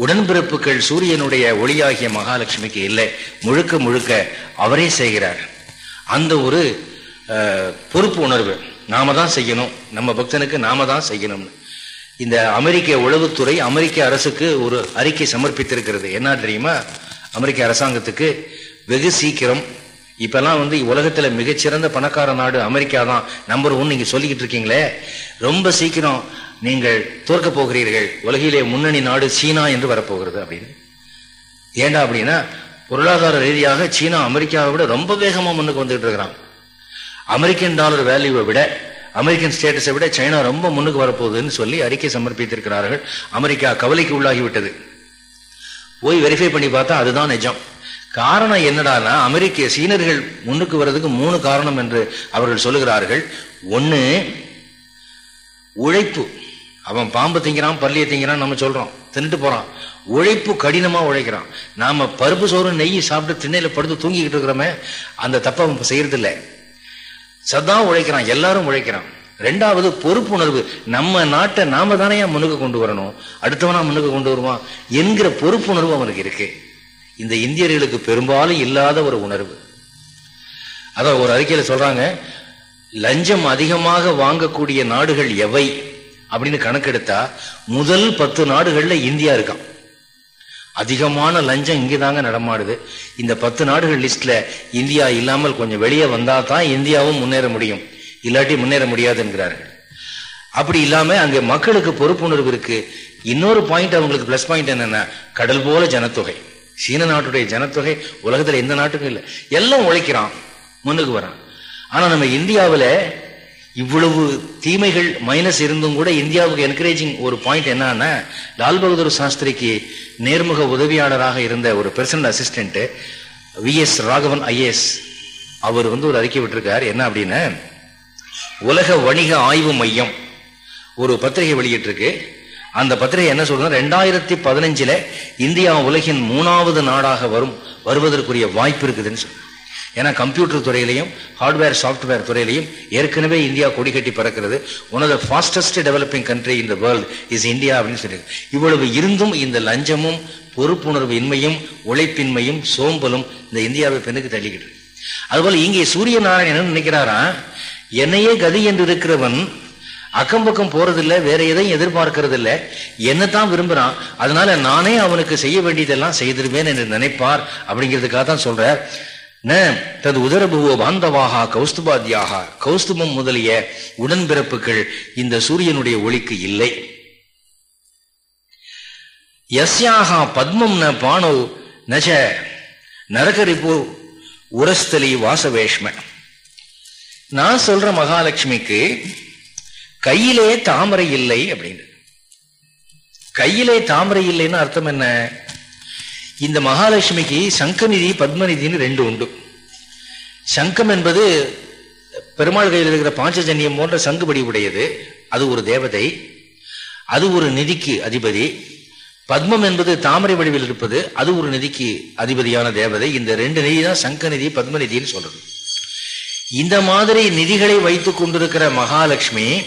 S1: உடன்பிறப்புகள் சூரியனுடைய ஒளியாகிய மகாலட்சுமிக்கு இல்லை. முழுக்க முழுக்க அவரே செய்கிறார். அந்த ஒரு பொறுப்பு உணர்வு நாம தான் செய்யணும். நம்ம பக்தனுக்கு நாம தான் செய்யணும்னு. இந்த அமெரிக்க உளவுத்துறை அமெரிக்க அரசுக்கு ஒரு அறிக்கை சமர்ப்பித்திருக்கிறது. என்ன தெரியுமா? அமெரிக்க அரசாங்கத்துக்கு வெகு சீக்கிரம் இப்பெல்லாம் வந்து உலகத்துல மிகச்சிறந்த பணக்கார நாடு அமெரிக்கா தான் நம்பர் ஒன் நீங்க சொல்லிக்கிட்டு இருக்கீங்களே. ரொம்ப சீக்கிரம் நீங்கள் தோற்க போகிறீர்கள். உலகிலே முன்னணி நாடு சீனா என்று வரப்போகிறது அப்படின்னு. ஏண்டா அப்படின்னா பொருளாதார ரீதியாக சீனா அமெரிக்காவை விட ரொம்ப வேகமா முன்னுக்கு வந்துகிட்டு இருக்கிறான். அமெரிக்கன் டாலர் வேல்யூவை விட அமெரிக்கன் ஸ்டேட்டஸை விட சைனா ரொம்ப முன்னுக்கு வரப்போகுதுன்னு சொல்லி அறிக்கை சமர்ப்பித்திருக்கிறார்கள். அமெரிக்கா கவலைக்கு உள்ளாகிவிட்டது. போய் வெரிஃபை பண்ணி பார்த்தா அதுதான் நிஜம். காரணம் என்னடான்னா அமெரிக்க சீனர்கள் முன்னுக்கு வர்றதுக்கு மூணு காரணம் என்று அவர்கள் சொல்லுகிறார்கள். ஒன்று உழைப்பு. அவன் பாம்பு திங்கிறான் பள்ளியை திங்கிறான் நம்ம சொல்றோம். தின்னுட்டு போறான். உழைப்பு கடினமாக உழைக்கிறான். நாம பருப்பு சோறு நெய் சாப்பிட்டு திண்ணையில் படுத்து தூங்கிக்கிட்டு இருக்கிறோமே அந்த தப்பை அவன் செய்யறதில்லை. சதா உழைக்கிறான் எல்லாரும் உழைக்கிறான். ரெண்டாவது பொறுப்புணர்வு. நம்ம நாட்டை நாம தானே முன்னுக்கு கொண்டு வரணும்? அடுத்தவனா முன்னுக்கு கொண்டு வருவான் என்கிற பொறுப்புணர்வு அவனுக்கு இருக்கு. இந்த இந்தியர்களுக்கு பெரும்பாலும் இல்லாத ஒரு உணர்வு. அதான் ஒரு அறிக்கையில் சொல்றாங்க லஞ்சம் அதிகமாக வாங்கக்கூடிய நாடுகள் எவை? அப்படின்னு கணக்கெடுத்தா முதல் பத்து நாடுகள்ல இந்தியா இருக்கான் அதிகமான லஞ்சம் இங்கதாங்க நடமாடுது. இந்த பத்து நாடுகள் லிஸ்ட்ல இந்தியா இல்லாமல் கொஞ்சம் வெளியே வந்தா தான் இந்தியாவும் முன்னேற முடியும். இல்லாட்டி முன்னேற முடியாது என்கிறார்கள் அப்படி இல்லாம அங்கே மக்களுக்கு பொறுப்புணர்வு இருக்கு. இன்னொரு பாயிண்ட் அவங்களுக்கு பிளஸ் பாயிண்ட் என்னன்னா கடல் போல ஜனத்தொகை. சீன நாட்டுடைய ஜனத்தொகை உலகத்துல எந்த நாட்டுக்கும் இல்லை. எல்லாம் உழைக்கிறான். முன்னுக்கு வரான். ஆனா நம்ம இந்தியாவில் இவ்வளவு தீமைகள் மைனஸ் இருந்தும் கூட இந்தியாவுக்கு என்கரேஜிங் ஒரு பாயிண்ட் என்னன்னா லால் பகதூர் சாஸ்திரிக்கு நேர்முக உதவியாளராக இருந்த ஒரு personal assistant V S Raghavan IAS அவர் வந்து ஒரு அறிக்கை விட்டிருக்கார். என்ன அப்படின்னா உலக வணிக ஆய்வு மையம் ஒரு பத்திரிகை வெளியிட்டிருக்கு. அந்த பத்திரிகை என்ன சொல்றது ரெண்டாயிரத்தி பதினஞ்சுல இந்தியா உலகின் மூணாவது நாடாக வரும் வருவதற்குரிய வாய்ப்பு இருக்குதுன்னு சொல்றாங்க. ஏன்னா கம்ப்யூட்டர் துறையிலையும் ஹார்ட்வேர் சாஃப்ட்வேர் துறையிலையும் ஏற்கனவே இந்தியா கொடி கட்டி பறக்கிறது. One of the fastest developing country in the world is India அப்படின்னு சொல்லியிருக்கு இவ்வளவு இருந்தும் இந்த லஞ்சமும் பொறுப்புணர்வு இன்மையும் உழைப்பின்மையும் சோம்பலும் இந்த இந்தியாவை பெண்ணுக்கு தள்ளிக்கிட்டு அதுபோல இங்கே சூரிய நாராயணன் நினைக்கிறாரா என்னையே கதி என்று இருக்கிறவன் அக்கம் பக்கம் போறதில்ல வேற எதையும் எதிர்பார்க்கறது இல்ல என்னத்தான் விரும்புறான் அதனால நானே அவனுக்கு செய்ய வேண்டியதெல்லாம் செய்திருவேன் என்று நினைப்பார் அப்படிங்கிறதுக்காக தான் சொல்ற தது உதரபுவோ பாந்தவாகா கௌஸ்துபாத்தியாக கௌஸ்துபம் முதலிய உடன்பிறப்புகள் இந்த சூரியனுடைய ஒளிக்கு இல்லை. யஸ்யாகா பத்மம் ந பானோ நச்ச நரகரிப்பு உரஸ்தலி வாசவேஷ்ம. நான் சொல்ற மகாலட்சுமிக்கு கையிலே தாமரை இல்லை அப்படின்னு. கையிலே தாமரை இல்லைன்னு அர்த்தம் என்ன? இந்த மகாலட்சுமிக்கு சங்கநிதி பத்மநிதின்னு ரெண்டு உண்டு. சங்கம் என்பது பெருமாள் கையில் இருக்கிற பாஞ்சஜன்யம் போன்ற சங்குபடி உடையது. அது ஒரு தேவதை. அது ஒரு நிதிக்கு அதிபதி. பத்மம் என்பது தாமரை வடிவில் இருப்பது. அது ஒரு நிதிக்கு அதிபதியான தேவதை. இந்த ரெண்டு நிதி தான் சங்கநிதி பத்மநிதின்னு சொல்றது. இந்த மாதிரி நிதிகளை வைத்துக் கொண்டிருக்கிற மகாலட்சுமி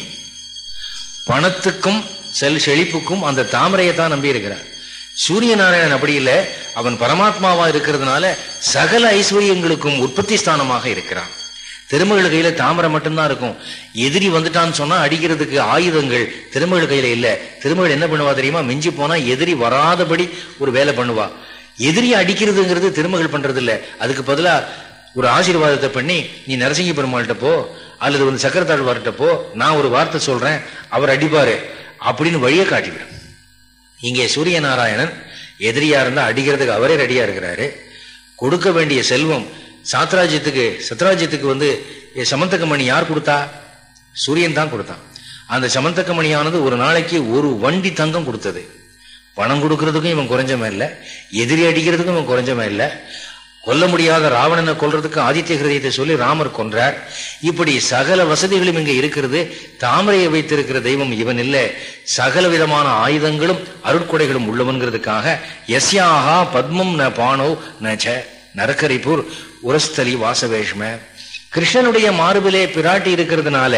S1: பணத்துக்கும் செல் செழிப்புக்கும் அந்த தாமரையை தான் நம்பி இருக்கிறார் சூரிய நாராயணன் அப்படி இல்லை அவன் பரமாத்மாவா இருக்கிறதுனால சகல ஐஸ்வர்யங்களுக்கும் உற்பத்தி ஸ்தானமாக இருக்கிறான். திருமகள் கையில தாமரை மட்டும்தான் இருக்கும். எதிரி வந்துட்டான்னு சொன்னா அடிக்கிறதுக்கு ஆயுதங்கள் திருமகள் கையில இல்ல. திருமகள் என்ன பண்ணுவா தெரியுமா? மிஞ்சி போனா எதிரி வராதபடி ஒரு வேலை பண்ணுவா. எதிரி அடிக்கிறதுங்கிறது திருமகள் பண்றது இல்ல அதுக்கு பதிலா ஒரு ஆசீர்வாதத்தை பண்ணி நீ நரசிங்க பெருமாள்கிட்ட போ. அல்லது வந்து சக்கரத்தாழ்வார்கிட்ட போ நான் ஒரு வார்த்தை சொல்றேன் அவர் அடிப்பாரு அப்படின்னு வழியை காட்டிவிடும். இங்கே சூரிய நாராயணன் எதிரியா இருந்தா அடிக்கிறதுக்கு அவரே ரெடியா இருக்கிறாரு. கொடுக்க வேண்டிய செல்வம் சாத்ராஜ்யத்துக்கு சத்ராஜ்யத்துக்கு வந்து சமந்தகமணி யார் கொடுத்தா? சூரியன் தான் கொடுத்தான். அந்த சமந்தகமணியானது ஒரு நாளைக்கு ஒரு வண்டி தங்கம் கொடுத்தது. பணம் கொடுக்கறதுக்கும் இவன் குறைஞ்சவன் இல்லை எதிரி அடிக்கிறதுக்கும் இவன் குறைஞ்சவன் இல்லை கொல்ல முடியாத ராவணனை கொல்றதுக்கு ஆதித்ய ஹிருதயத்தை சொல்லி ராமர் கொன்றார். இப்படி சகல வசதிகளும் இங்க இருக்கிறது. தாமரையை வைத்திருக்கிற தெய்வம் இவன் இல்லை. சகல விதமான ஆயுதங்களும் அருட்கொடைகளும் உள்ளவன்கிறதுக்காக எஸ்யாகா பத்மம் ந பானோ நச்ச நரக்கரிப்பூர் உரஸ்தலி வாசவேஷ்ம. கிருஷ்ணனுடைய மார்பிலே பிராட்டி இருக்கிறதுனால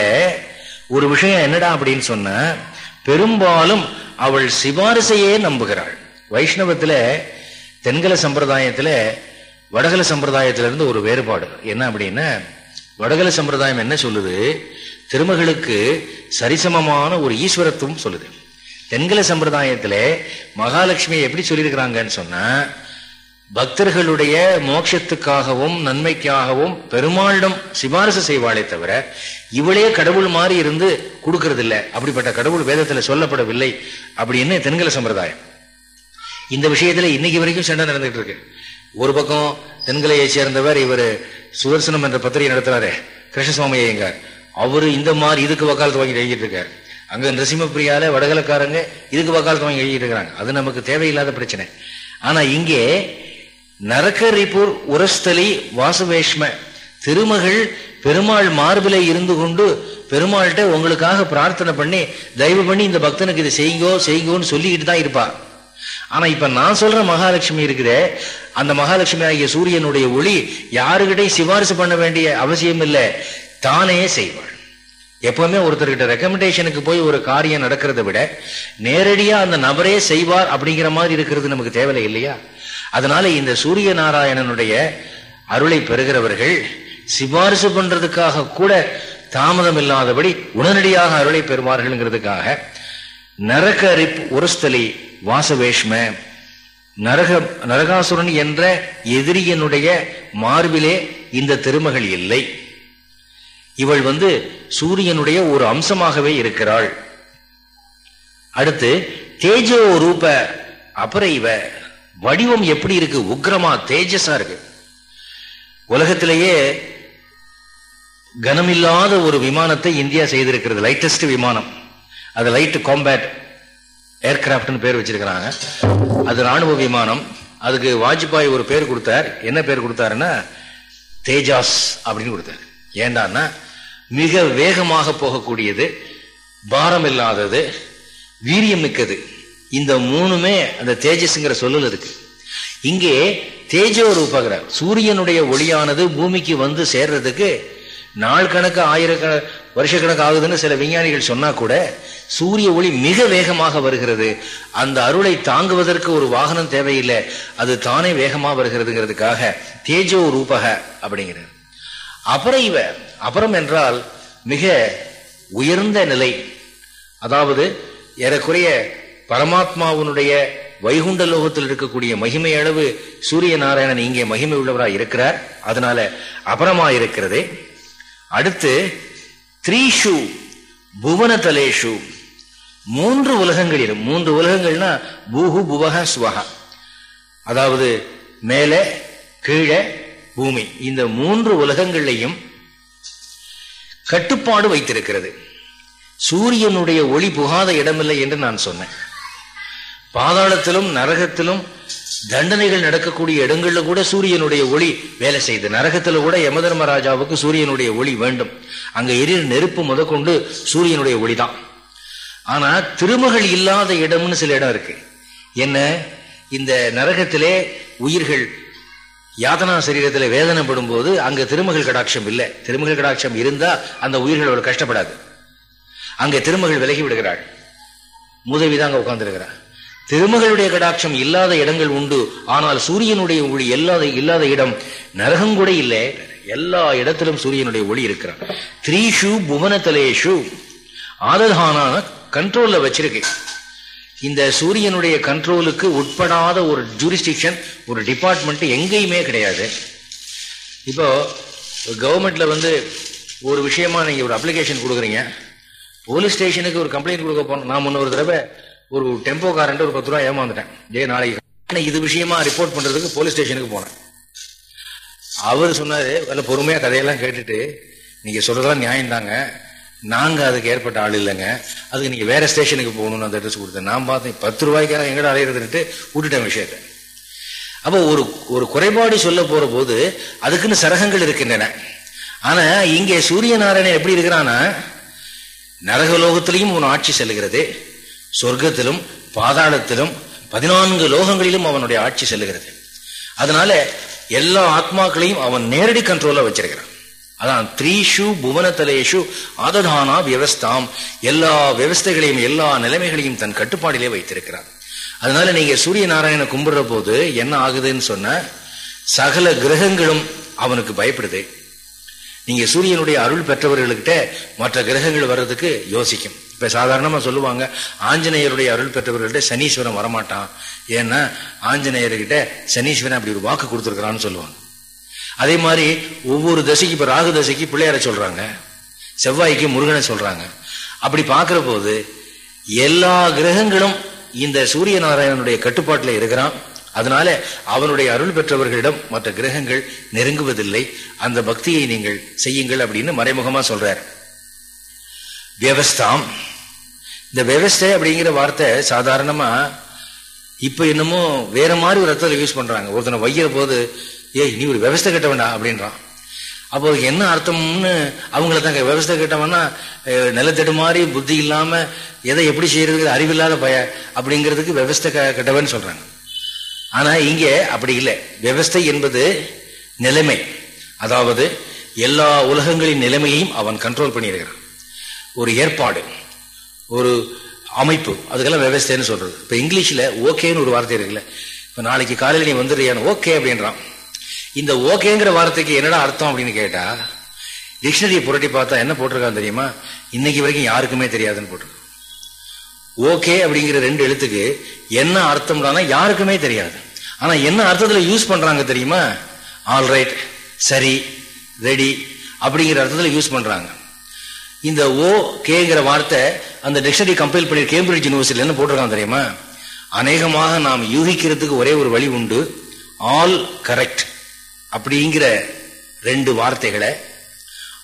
S1: ஒரு விஷயம் என்னடா அப்படின்னு சொன்ன பெரும்பாலும் அவள் சிபாரிசையே நம்புகிறாள். வைஷ்ணவத்துல தென்கல சம்பிரதாயத்துல வடகல சம்பிரதாயத்திலிருந்து ஒரு வேறுபாடு. என்ன அப்படின்னா வடகல சம்பிரதாயம் என்ன சொல்லுது? திருமகளுக்கு சரிசமமான ஒரு ஈஸ்வரத்துவம் சொல்லுது. தென்கல சம்பிரதாயத்துல மகாலட்சுமியை எப்படி சொல்லியிருக்கிறாங்கன்னு சொன்னா பக்தர்களுடைய மோட்சத்துக்காகவும் நன்மைக்காகவும் பெருமாளிடம் சிபாரிசு செய்வாளே தவிர இவளே கடவுள் மாதிரி இருந்து கொடுக்கறதில்ல. அப்படிப்பட்ட கடவுள் வேதத்துல சொல்லப்படவில்லை அப்படின்னு தென்கல சம்பிரதாயம். இந்த விஷயத்துல இன்னைக்கு வரைக்கும் சண்டை நடந்துகிட்டு இருக்கு. ஒரு பக்கம் தென்கலையை சேர்ந்தவர் இவர் சுதர்சனம் என்ற பத்திரிகை நடத்துறாரு கிருஷ்ணசுவாமி ஐயங்கார் அவரு இந்த மாதிரி இதுக்கு வக்காலத்து வாங்கி எழுதிட்டு இருக்காரு அங்க நரசிம்மப்பிரியால வடகலக்காரங்க இதுக்கு வக்காலத்து வாங்கி எழுதிட்டு இருக்கிறாங்க அது நமக்கு தேவையில்லாத பிரச்சனை. ஆனா இங்கே நரக்கரிப்பூர் உரஸ்தலி வாசுவேஷ்ம திருமகள் பெருமாள் மார்பிலே இருந்து கொண்டு பெருமாள்கிட்ட உங்களுக்காக பிரார்த்தனை பண்ணி தயவு பண்ணி இந்த பக்தனுக்கு இதை செய்யுங்கோ செய்யுங்கோன்னு சொல்லிக்கிட்டு தான் இருப்பார் ஆனா இப்ப நான் சொல்ற மகாலட்சுமி இருக்குதே அந்த மகாலட்சுமி ஆகிய சூரியனுடைய ஒளி யாருகிட்டையும் சிபாரிசு பண்ண வேண்டிய அவசியம் இல்லை தானே செய்வாள். எப்பவுமே ஒருத்தர்கிட்ட ரெக்கமெண்டேஷனுக்கு போய் ஒரு காரியம் நடக்கிறத விட நேரடியா அந்த நபரே செய்வார் அப்படிங்கிற மாதிரி இருக்கிறது நமக்கு தேவையில்லை இல்லையா? அதனால இந்த சூரிய நாராயணனுடைய அருளை பெறுகிறவர்கள் சிபாரிசு பண்றதுக்காக கூட தாமதம் இல்லாதபடி உடனடியாக அருளை பெறுவார்கள்ங்கிறதுக்காக நரக ரிப் உரஸ்தலி வாசவேஷ்ம நரக நரகாசுரன் என்ற எதிரியனுடைய மார்பிலே இந்த திருமகள் இல்லை. இவள் வந்து சூரியனுடைய ஒரு அம்சமாகவே இருக்கிறாள். அடுத்து தேஜோ ரூப அபர இவ வடிவம் எப்படி இருக்கு? உக்ரமா தேஜஸா இருக்கு. உலகத்திலேயே கனமில்லாத ஒரு விமானத்தை இந்தியா செய்திருக்கிறது லைட்டஸ்ட் விமானம். அது லைட் காம்பேட் ஏர்கிராப்ட்னு பேர் வச்சிருக்கிறாங்க. அது ராணுவ விமானம். அதுக்கு வாஜ்பாய் ஒரு பேர் கொடுத்தார். என்ன பேர் கொடுத்தாருன்னா தேஜாஸ் அப்படின்னு கொடுத்தாரு. ஏண்டான்னா மிக வேகமாக போகக்கூடியது பாரம் இல்லாதது வீரியம் மிக்கது இந்த மூணுமே அந்த தேஜஸ்ங்கிற சொல்லல் இருக்கு. இங்கே தேஜோ ரூபகிற சூரியனுடைய ஒளியானது பூமிக்கு வந்து சேர்றதுக்கு நாள் கணக்கு ஆயிரக்கண வருஷக்கணக்கு ஆகுதுன்னு சில விஞ்ஞானிகள் சொன்னா கூட சூரிய ஒளி மிக வேகமாக வருகிறது. அந்த அருளை தாங்குவதற்கு ஒரு வாகனம் தேவையில்லை. அது தானே வேகமாக வருகிறதுங்கிறதுக்காக தேஜோ ரூபக அப்படிங்கிறது அப்புறம் இவ அப்புறம் என்றால் மிக உயர்ந்த நிலை. அதாவது ஏறக்குறைய பரமாத்மாவுனுடைய வைகுண்ட லோகத்தில் இருக்கக்கூடிய மகிமை அளவு சூரிய நாராயணன் இங்கே மகிமை உள்ளவராக இருக்கிறார். அதனால அபரமா இருக்கிறது. அடுத்து த்ரீஷு புவனதலேஷு. மூன்று உலகங்களிலும் மூன்று உலகங்கள்னா பூஹு புவக சுவகா அதாவது மேலே கீழே பூமி. இந்த மூன்று உலகங்களையும் கட்டுப்பாடு வைத்திருக்கிறது. சூரியனுடைய ஒளி புகாத இடமில்லை என்று நான் சொன்னேன். பாதாளத்திலும் நரகத்திலும் தண்டனைகள் நடக்கக்கூடிய இடங்கள்ல கூட சூரியனுடைய ஒளி வேலை செய்யுது நரகத்துல கூட யமதர்மராஜாவுக்கு சூரியனுடைய ஒளி வேண்டும். அங்க எரியிற நெருப்பு முதற்கொண்டு சூரியனுடைய ஒளி தான் ஆனா திருமகள் இல்லாத இடம்னு சில இடம் இருக்கு. என்ன? இந்த நரகத்திலே உயிர்கள் யாதனா சரீரத்தில் வேதனைப்படும் போது அங்க திருமகள் கடாட்சம் இல்லை. திருமகள் கடாட்சம் இருந்தா அந்த உயிர்கள் அவ்வளவு கஷ்டப்படாது. அங்க திருமகள் விலகி விடுகிறாள். மூதவிதான் அங்க உட்கார்ந்துருக்கிறார் திருமகளுடைய கடாட்சம் இல்லாத இடங்கள் உண்டு. ஆனால் சூரியனுடைய ஒளி இல்லாத இல்லாத இடம் நரகம் கூட இல்லை. எல்லா இடத்திலும் சூரியனுடைய ஒளி இருக்கிறான். த்ரீஷு புவனத்தலேஷு ஆததானான கண்ட்ரோல்ல வச்சிருக்கு இந்த சூரியனுடைய கண்ட்ரோலுக்கு உட்படாத ஒரு ஜூரிஸ்டிக்ஷன் ஒரு டிபார்ட்மெண்ட் எங்கேயுமே கிடையாது. இப்போ கவர்மெண்ட்ல வந்து ஒரு விஷயமா நீங்க ஒரு அப்ளிகேஷன் கொடுக்குறீங்க. போலீஸ் ஸ்டேஷனுக்கு ஒரு கம்ப்ளைண்ட் கொடுக்க போனோம் நான் முன்ன ஒரு தடவை ஒரு டெம்போக்காரன்ட்டு ஒரு பத்து ரூபா ஏமாந்துட்டேன். ஜெய நாளைக்கு இது விஷயமா ரிப்போர்ட் பண்ணுறதுக்கு போலீஸ் ஸ்டேஷனுக்கு போனேன். அவர் சொன்னாரு நல்ல பொறுமையாக கதையெல்லாம் கேட்டுட்டு நீங்கள் சொல்கிறதெல்லாம் நியாயம் தாங்க நாங்கள் அதுக்கு ஏற்பட்ட ஆள் இல்லைங்க. அதுக்கு நீங்கள் வேற ஸ்டேஷனுக்கு போகணும்னு அந்த அட்ரஸ் கொடுத்தேன். நான் பார்த்தேன் பத்து ரூபாய்க்காக எங்கட அலையிறதுன்ட்டு விட்டுட்டேன் விஷயத்த. அப்போ ஒரு ஒரு குறைபாடு சொல்ல போகிற போது அதுக்குன்னு சரகங்கள் இருக்கின்றன. ஆனால் இங்கே சூரிய நாராயணன் எப்படி இருக்கிறான்னா நரகலோகத்திலையும் அவன் ஆட்சி செல்கிறது சொர்க்கத்திலும் பாதாளத்திலும் பதினான்கு லோகங்களிலும் அவனுடைய ஆட்சி செல்லுகிறது. அதனால எல்லா ஆத்மாக்களையும் அவன் நேரடி கண்ட்ரோல வச்சிருக்கிறான். அதான் த்ரீஷு புவனத்தலேஷு அததானா வியவஸ்தாம் எல்லா வியவஸ்தைகளையும் எல்லா நிலைமைகளையும் தன் கட்டுப்பாடிலே வைத்திருக்கிறான். அதனால நீங்க சூரிய நாராயண கும்பிடுற போது என்ன ஆகுதுன்னு சொன்ன சகல கிரகங்களும் அவனுக்கு பயப்படுது. நீங்க சூரியனுடைய அருள் பெற்றவர்கள்கிட்ட மற்ற கிரகங்கள் வர்றதுக்கு யோசிக்கும். இப்ப சாதாரணமா சொல்லுவாங்க ஆஞ்சநேயருடைய அருள் பெற்றவர்கள்ட்ட சனீஸ்வரன் வரமாட்டான். ஏன்னா ஆஞ்சநேயர்கிட்ட சனீஸ்வரன் அப்படி ஒரு வாக்கு கொடுத்துருக்கிறான்னு சொல்லுவாங்க. அதே மாதிரி ஒவ்வொரு தசைக்கு இப்ப ராகு தசைக்கு பிள்ளையார சொல்றாங்க. செவ்வாய்க்கு முருகனை சொல்றாங்க. அப்படி பார்க்கிற போது எல்லா கிரகங்களும் இந்த சூரிய நாராயணனுடைய கட்டுப்பாட்டில் இருக்கிறான். அதனால அவனுடைய அருள் பெற்றவர்களிடம் மற்ற கிரகங்கள் நெருங்குவதில்லை. அந்த பக்தியை நீங்கள் செய்யுங்கள் அப்படின்னு மறைமுகமா சொல்றார். வியவஸ்தாம். இந்த விவசாய அப்படிங்கிற வார்த்தை சாதாரணமா இப்ப என்னமோ வேற மாதிரி ஒரு அர்த்தத்தில் யூஸ் பண்றாங்க. ஒருத்தனை வைக்கிற போது ஏய் நீ ஒரு விவஸ்தை வேண்டாம் அப்படின்றான். அப்போ என்ன அர்த்தம்னு அவங்கள தாங்க விவசாய கேட்டவன்னா நிலத்தட்டு மாதிரி புத்தி இல்லாம எதை எப்படி செய்யறதுக்கு அறிவில்லாத பய அப்படிங்கிறதுக்கு விவஸ்தை கட்டவன்னு சொல்றாங்க. ஆனா இங்க அப்படி இல்லை. விவஸ்தை என்பது நிலைமை. அதாவது எல்லா உலகங்களின் நிலைமையையும் அவன் கண்ட்ரோல் பண்ணியிருக்கிறான். ஒரு ஏற்பாடு. ஒரு அமைப்பு. அதுக்கெல்லாம் விவஸ்தைன்னு சொல்றது. இப்போ இங்கிலீஷில் ஓகேன்னு ஒரு வார்த்தை இருக்குல்ல. இப்போ நாளைக்கு காலையில் நீ வந்துடுறியான்னு ஓகே அப்படின்றான். இந்த ஓகேங்கிற வார்த்தைக்கு என்னடா அர்த்தம் அப்படின்னு கேட்டா டிக்ஷனரியை புரட்டி பார்த்தா என்ன போட்டிருக்கான் தெரியுமா? இன்னைக்கு வரைக்கும் யாருக்குமே தெரியாதுன்னு போட்டிருக்கான். ஓகே அப்படிங்கிற ரெண்டு எழுத்துக்கு என்ன அர்த்தம்னா யாருக்குமே தெரியாது. ஆனா என்ன அர்த்தத்தில் யூஸ் பண்றாங்க தெரியுமா? ஆல் ரைட் சரி ரெடி அப்படிங்கிற அர்த்தத்தில் யூஸ் பண்றாங்க. இந்த ஓ கேங்கிற வார்த்தை அந்த டிக்ஷனரி கம்பைல் பண்ணி கேம்பிரிட்ஜ் யூனிவர்சிட்டியில் என்ன போட்டிருக்காங்க தெரியுமா? அநேகமாக நாம் யூகிக்கிறதுக்கு ஒரே ஒரு வழி உண்டு. ஆல் கரெக்ட் அப்படிங்கிற ரெண்டு வார்த்தைகளை.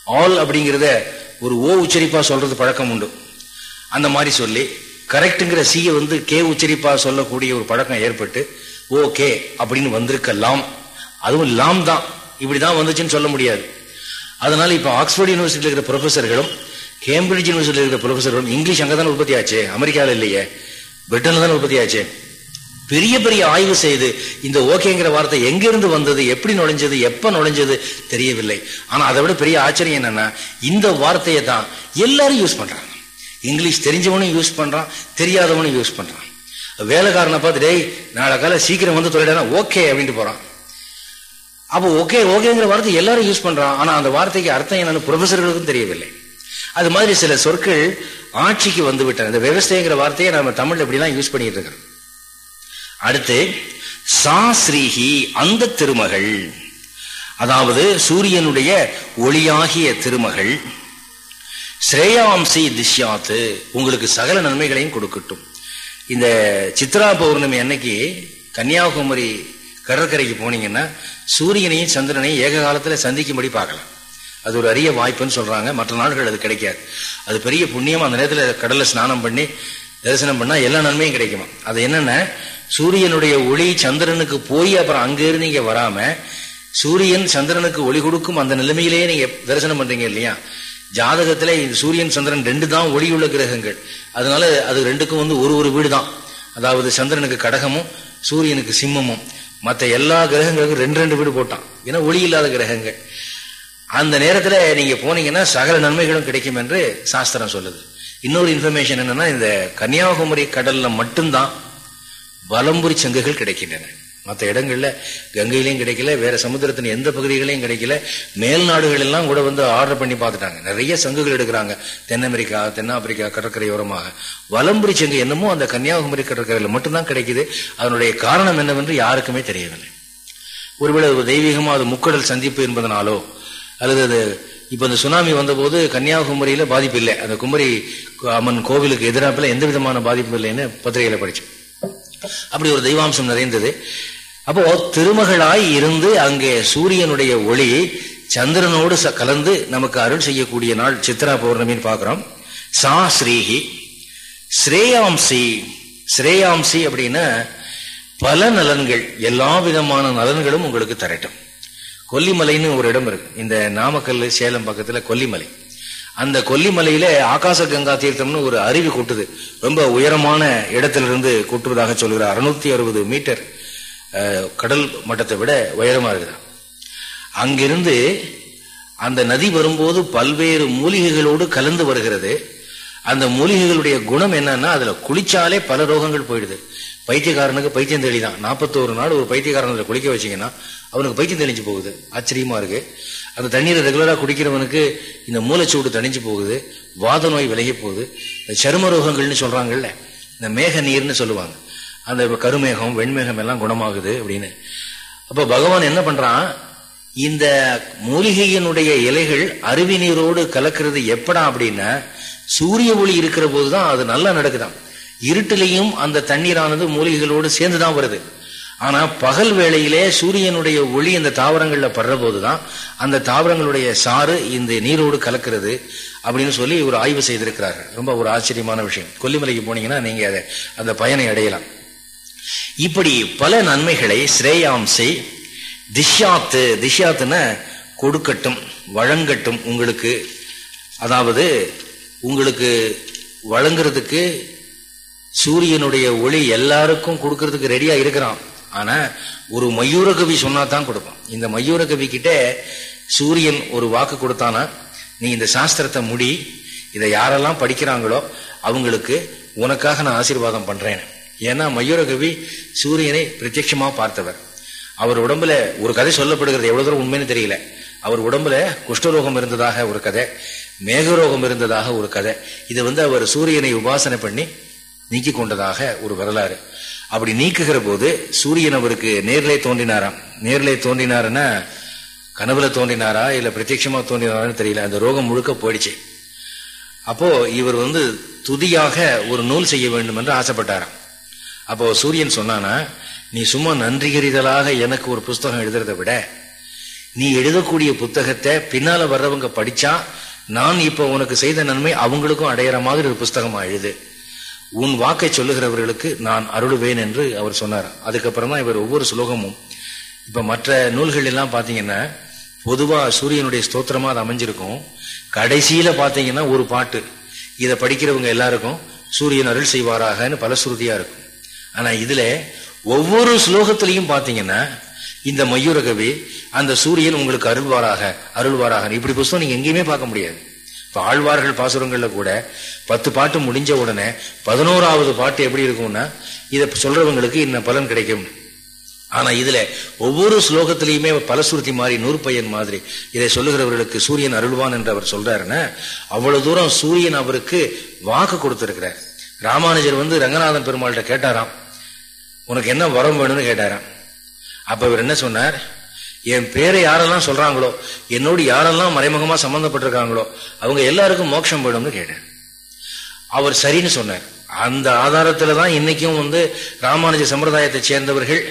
S1: ஆல் அப்படிங்கிறத ஒரு ஓ உச்சரிப்பா சொல்றது பழக்கம் உண்டு. அந்த மாதிரி சொல்லி கரெக்டுங்கிற சீயை வந்து கே உச்சரிப்பா சொல்லக்கூடிய ஒரு பழக்கம் ஏற்பட்டு ஓ கே அப்படின்னு வந்திருக்கலாம். அதுவும் லாம் தான். இப்படிதான் வந்துச்சுன்னு சொல்ல முடியாது. அதனால இப்போ ஆக்ஸ்போர்ட் யூனிவர்சிட்டியில் இருக்கிற ப்ரொஃபஸர்களும் கேம்பிரிட்ஜ் யூனிவர்சிட்டியில் இருக்கிற ப்ரொஃபஸர்களும் இங்கிலீஷ் அங்கே தானே உற்பத்தி ஆச்சு அமெரிக்காவில் இல்லையே பிரிட்டனில் தானே உற்பத்தி ஆச்சு பெரிய பெரிய ஆய்வு செய்து இந்த ஓகேங்கிற வார்த்தை எங்கிருந்து வந்தது எப்படி நுழைஞ்சது எப்போ நுழைஞ்சது தெரியவில்லை. ஆனால் அதை விட பெரிய ஆச்சரியம் என்னன்னா இந்த வார்த்தையை தான் எல்லாரும் யூஸ் பண்ணுறாங்க இங்கிலீஷ் தெரிஞ்சவனும் யூஸ் பண்ணுறான் தெரியாதவனும் யூஸ் பண்ணுறான் வேலைக்காரனை பார்த்து டேய் நாளை கால சீக்கிரம் வந்து தொழிலானா ஓகே அப்படின்ட்டு போகிறான் அப்போ ஓகே ஓகேங்கிற வார்த்தை எல்லாரும் யூஸ் பண்றான். ஆனா அந்த வார்த்தைக்கு அர்த்தம் என்னன்னு ப்ரொஃபஸர்களுக்கும் தெரியவில்லை. அது மாதிரி சில சொற்கள் ஆட்சிக்கு வந்து விட்டன. இந்த விவசாயங்கிற வார்த்தையை நம்ம தமிழ்ல எப்படிலாம் யூஸ் பண்ணிட்டு இருக்கிறோம். அடுத்து சா ஸ்ரீஹி அந்த திருமகள். அதாவது சூரியனுடைய ஒளியாகிய திருமகள். ஸ்ரேயாம்சி திஷ்யாத்து. உங்களுக்கு சகல நன்மைகளையும் கொடுக்கட்டும். இந்த சித்ரா பௌர்ணமி அன்னைக்கு கன்னியாகுமரி கடற்கரைக்கு போனீங்கன்னா சூரியனையும் சந்திரனையும் ஏக காலத்துல சந்திக்கும்படி பார்க்கலாம். அது ஒரு அரிய வாய்ப்புன்னு சொல்றாங்க. மற்ற நாடுகள் அது கிடைக்காது. அது பெரிய புண்ணியம் அந்த நேரத்தில் கடல்ல ஸ்நானம் பண்ணி தரிசனம் பண்ணா எல்லா நன்மையும் கிடைக்குமா? அது என்னென்ன சூரியனுடைய ஒளி சந்திரனுக்கு போய் அப்புறம் அங்கிருந்து இருந்து வராம சூரியன் சந்திரனுக்கு ஒளி கொடுக்கும் அந்த நிலைமையிலேயே நீங்க தரிசனம் பண்றீங்க இல்லையா? ஜாதகத்துல சூரியன் சந்திரன் ரெண்டு தான் ஒளியுள்ள கிரகங்கள். அதனால அது ரெண்டுக்கும் வந்து ஒரு ஒரு வீடு தான் அதாவது சந்திரனுக்கு கடகமும் சூரியனுக்கு சிம்மமும். மற்ற எல்லா கிரகங்களுக்கும் ரெண்டு ரெண்டு வீடு போட்டான். ஏன்னா ஒளி இல்லாத கிரகங்கள். அந்த நேரத்தில் நீங்க போனீங்கன்னா சகல நன்மைகளும் கிடைக்கும் என்று சாஸ்திரம் சொல்லுது. இன்னொரு இன்ஃபர்மேஷன் என்னன்னா இந்த கன்னியாகுமரி கடல்ல மட்டும்தான் வலம்புரி சங்குகள் கிடைக்கின்றன. மற்ற இடங்கள்ல கங்கையிலையும் கிடைக்கல வேற சமுத்திரத்தின் எந்த பகுதிகளையும் கிடைக்கல. மேல் நாடுகள் எல்லாம் கூட வந்து ஆர்டர் பண்ணி பார்த்துட்டாங்க. நிறைய சங்குகள் எடுக்கிறாங்க. தென் அமெரிக்கா தென்னாப்பிரிக்கா கடற்கரையோரமாக. வலம்புரி சங்கு என்னமோ அந்த கன்னியாகுமரி கடற்கரையில் மட்டும்தான் கிடைக்குது. அதனுடைய காரணம் என்னவென்று யாருக்குமே தெரியவில்லை. ஒருவேளை தெய்வீகமா அது முக்கடல் சந்திப்பு என்பதனாலோ அல்லது அது இப்போ இந்த சுனாமி வந்தபோது கன்னியாகுமரியில பாதிப்பு இல்லை. அந்த குமரி அம்மன் கோவிலுக்கு எதிராப்பில் எந்த விதமான பாதிப்பும் இல்லைன்னு பத்திரிகையில் படித்தோம் அப்படி ஒரு தெய்வாம்சம் நிறைந்தது. அப்போ திருமகளாய் இருந்து அங்கே சூரியனுடைய ஒளி சந்திரனோடு கலந்து நமக்கு அருள் செய்யக்கூடிய நாள் சித்ரா பௌர்ணமின்னு பார்க்கிறோம். சா ஸ்ரீஹி. ஸ்ரேயாம்சி. ஸ்ரேயாம்சி அப்படின்னா பல நலன்கள் எல்லா விதமான நலன்களும் உங்களுக்கு தரட்டும். கொல்லிமலைன்னு ஒரு இடம் இருக்கு. இந்த நாமக்கல் சேலம் பக்கத்துல கொல்லிமலை. அந்த கொல்லிமலையில ஆகாச கங்கா தீர்த்தம்னு ஒரு அருவி கொட்டுது. ரொம்ப உயரமான இடத்திலிருந்து கொட்டுவதாக சொல்கிறார் அறுநூத்தி அறுபது மீட்டர். கடல் மட்டத்தை விட உயரமா இருக்குது அங்கிருந்து அந்த நதி வரும்போது பல்வேறு மூலிகைகளோடு கலந்து வருகிறது. அந்த மூலிகைகளுடைய குணம் என்னன்னா அதுல குளிச்சாலே பல ரோகங்கள் போயிடுது. பைத்தியக்காரனுக்கு பைத்தியம் தெளிதான். நாற்பத்தோரு நாள் ஒரு பைத்தியக்காரன் குளிக்க வச்சிங்கன்னா அவனுக்கு பைத்தியம் தெளிஞ்சு போகுது. ஆச்சரியமா இருக்கு. அந்த தண்ணீரை ரெகுலரா குடிக்கிறவனுக்கு இந்த மூளைச்சூடு தணிஞ்சு போகுது. வாத நோய் விலகி போகுது. இந்த சரும ரோகங்கள்னு சொல்றாங்கல்ல இந்த மேக நீர்னு சொல்லுவாங்க. அந்த கருமேகம் வெண்மேகம் எல்லாம் குணமாகுது அப்படின்னு. அப்ப பகவான் என்ன பண்றான்? இந்த மூலிகையினுடைய இலைகள் அருவி நீரோடு கலக்கிறது எப்படா அப்படின்னா சூரிய ஒளி இருக்கிற போதுதான் அது நல்லா நடக்குதான் இருட்டிலையும் அந்த தண்ணீரானது மூலிகைகளோடு சேர்ந்துதான் வருது. ஆனா பகல் வேளையிலே சூரியனுடைய ஒளி இந்த தாவரங்கள்ல படுற போதுதான் அந்த தாவரங்களுடைய சாறு இந்த நீரோடு கலக்கிறது அப்படின்னு சொல்லி ஒரு ஆய்வு செய்திருக்கிறார்கள். ரொம்ப ஒரு ஆச்சரியமான விஷயம். கொல்லிமலைக்கு போனீங்கன்னா நீங்க அதை அந்த பயனை அடையலாம். இப்படி பல நன்மைகளை ஸ்ரேயாம்சை திஷ்யாத்து திஷ்யாத்துன கொடுக்கட்டும் வழங்கட்டும் உங்களுக்கு. அதாவது உங்களுக்கு வழங்குறதுக்கு சூரியனுடைய ஒளி எல்லாருக்கும் கொடுக்கறதுக்கு ரெடியா இருக்கிறான். ஆனா ஒரு மயூர கவி சொன்னா தான் கொடுப்பான். இந்த மயூர கவி கிட்ட சூரியன் ஒரு வாக்கு கொடுத்தானா? நீ இந்த சாஸ்திரத்தை முடி இதை யாரெல்லாம் படிக்கிறாங்களோ அவங்களுக்கு உனக்காக நான் ஆசீர்வாதம் பண்றேன் ஏன்னா மயூரகவி சூரியனை பிரத்யட்சமாக பார்த்தவர். அவர் உடம்புல ஒரு கதை சொல்லப்படுகிறது எவ்வளவு தூரம் உண்மைன்னு தெரியல. அவர் உடம்புல குஷ்டரோகம் இருந்ததாக ஒரு கதை மேகரோகம் இருந்ததாக ஒரு கதை. இதை வந்து அவர் சூரியனை உபாசனை பண்ணி நீக்கி கொண்டதாக ஒரு வரலாறு. அப்படி நீக்குகிற போது சூரியன் அவருக்கு நேரிலே தோன்றினாராம். நேரிலே தோன்றினாருன்னா கனவுல தோன்றினாரா இல்ல பிரத்யட்சமா தோன்றினாரான்னு தெரியல. அந்த ரோகம் முழுக்க போயிடுச்சு. அப்போ இவர் வந்து துதியாக ஒரு நூல் செய்ய வேண்டும் என்று ஆசைப்பட்டாராம். அப்போ சூரியன் சொன்னானா நீ சும்மா நன்றிகரிதலாக எனக்கு ஒரு புஸ்தகம் எழுதுறத விட நீ எழுதக்கூடிய புத்தகத்தை பின்னால வர்றவங்க படிச்சா நான் இப்ப உனக்கு செய்த நன்மை அவங்களுக்கும் அடையிற மாதிரி ஒரு புஸ்தகமா எழுது. உன் வாக்கை சொல்லுகிறவர்களுக்கு நான் அருளுவேன் என்று அவர் சொன்னார். அதுக்கப்புறம் தான் இவர் ஒவ்வொரு ஸ்லோகமும் இப்ப மற்ற நூல்கள் எல்லாம் பாத்தீங்கன்னா பொதுவா சூரியனுடைய ஸ்தோத்திரமா அது அமைஞ்சிருக்கும். கடைசியில பாத்தீங்கன்னா ஒரு பாட்டு. இதை படிக்கிறவங்க எல்லாருக்கும் சூரியன் அருள் செய்வாராகன்னு பலசுருதியாக இருக்கும். ஆனா இதுல ஒவ்வொரு ஸ்லோகத்திலையும் பாத்தீங்கன்னா இந்த மயூரகவி அந்த சூரியன் உங்களுக்கு அருள்வாராக அருள்வாராக. இப்படி புஸ்தகம் நீங்க எங்கேயுமே பார்க்க முடியாது. இப்ப ஆழ்வார்கள் பாசுரங்கள்ல கூட பத்து பாட்டு முடிஞ்ச உடனே பதினோராவது பாட்டு எப்படி இருக்கும்னா இதை சொல்றவங்களுக்கு இன்ன பலன் கிடைக்கும். ஆனா இதுல ஒவ்வொரு ஸ்லோகத்திலையுமே பலசுருத்தி மாதிரி நூற்பையன் மாதிரி இதை சொல்லுகிறவர்களுக்கு சூரியன் அருள்வான் என்று அவர் சொல்றாருன்னா அவ்வளவு தூரம் சூரியன் அவருக்கு வாக்கு கொடுத்திருக்கிறார். ராமானுஜர் வந்து ரங்கநாதன் பெருமாள்கிட்ட கேட்டாராம் உனக்கு என்ன வரம் வேணும்னு கேட்டாராம். அப்ப இவர் என்ன சொன்னார்? என் பேரை யாரெல்லாம் சொல்றாங்களோ என்னோடு யாரெல்லாம் மறைமுகமா சம்பந்தப்பட்டிருக்காங்களோ அவங்க எல்லாருக்கும் மோட்சம் வேணும்னு கேட்டார் அவர் சரின்னு சொன்னார். அந்த ஆதாரத்துல தான் இன்னைக்கும் வந்து ராமானுஜ சம்பிரதாயத்தை சேர்ந்தவர்கள்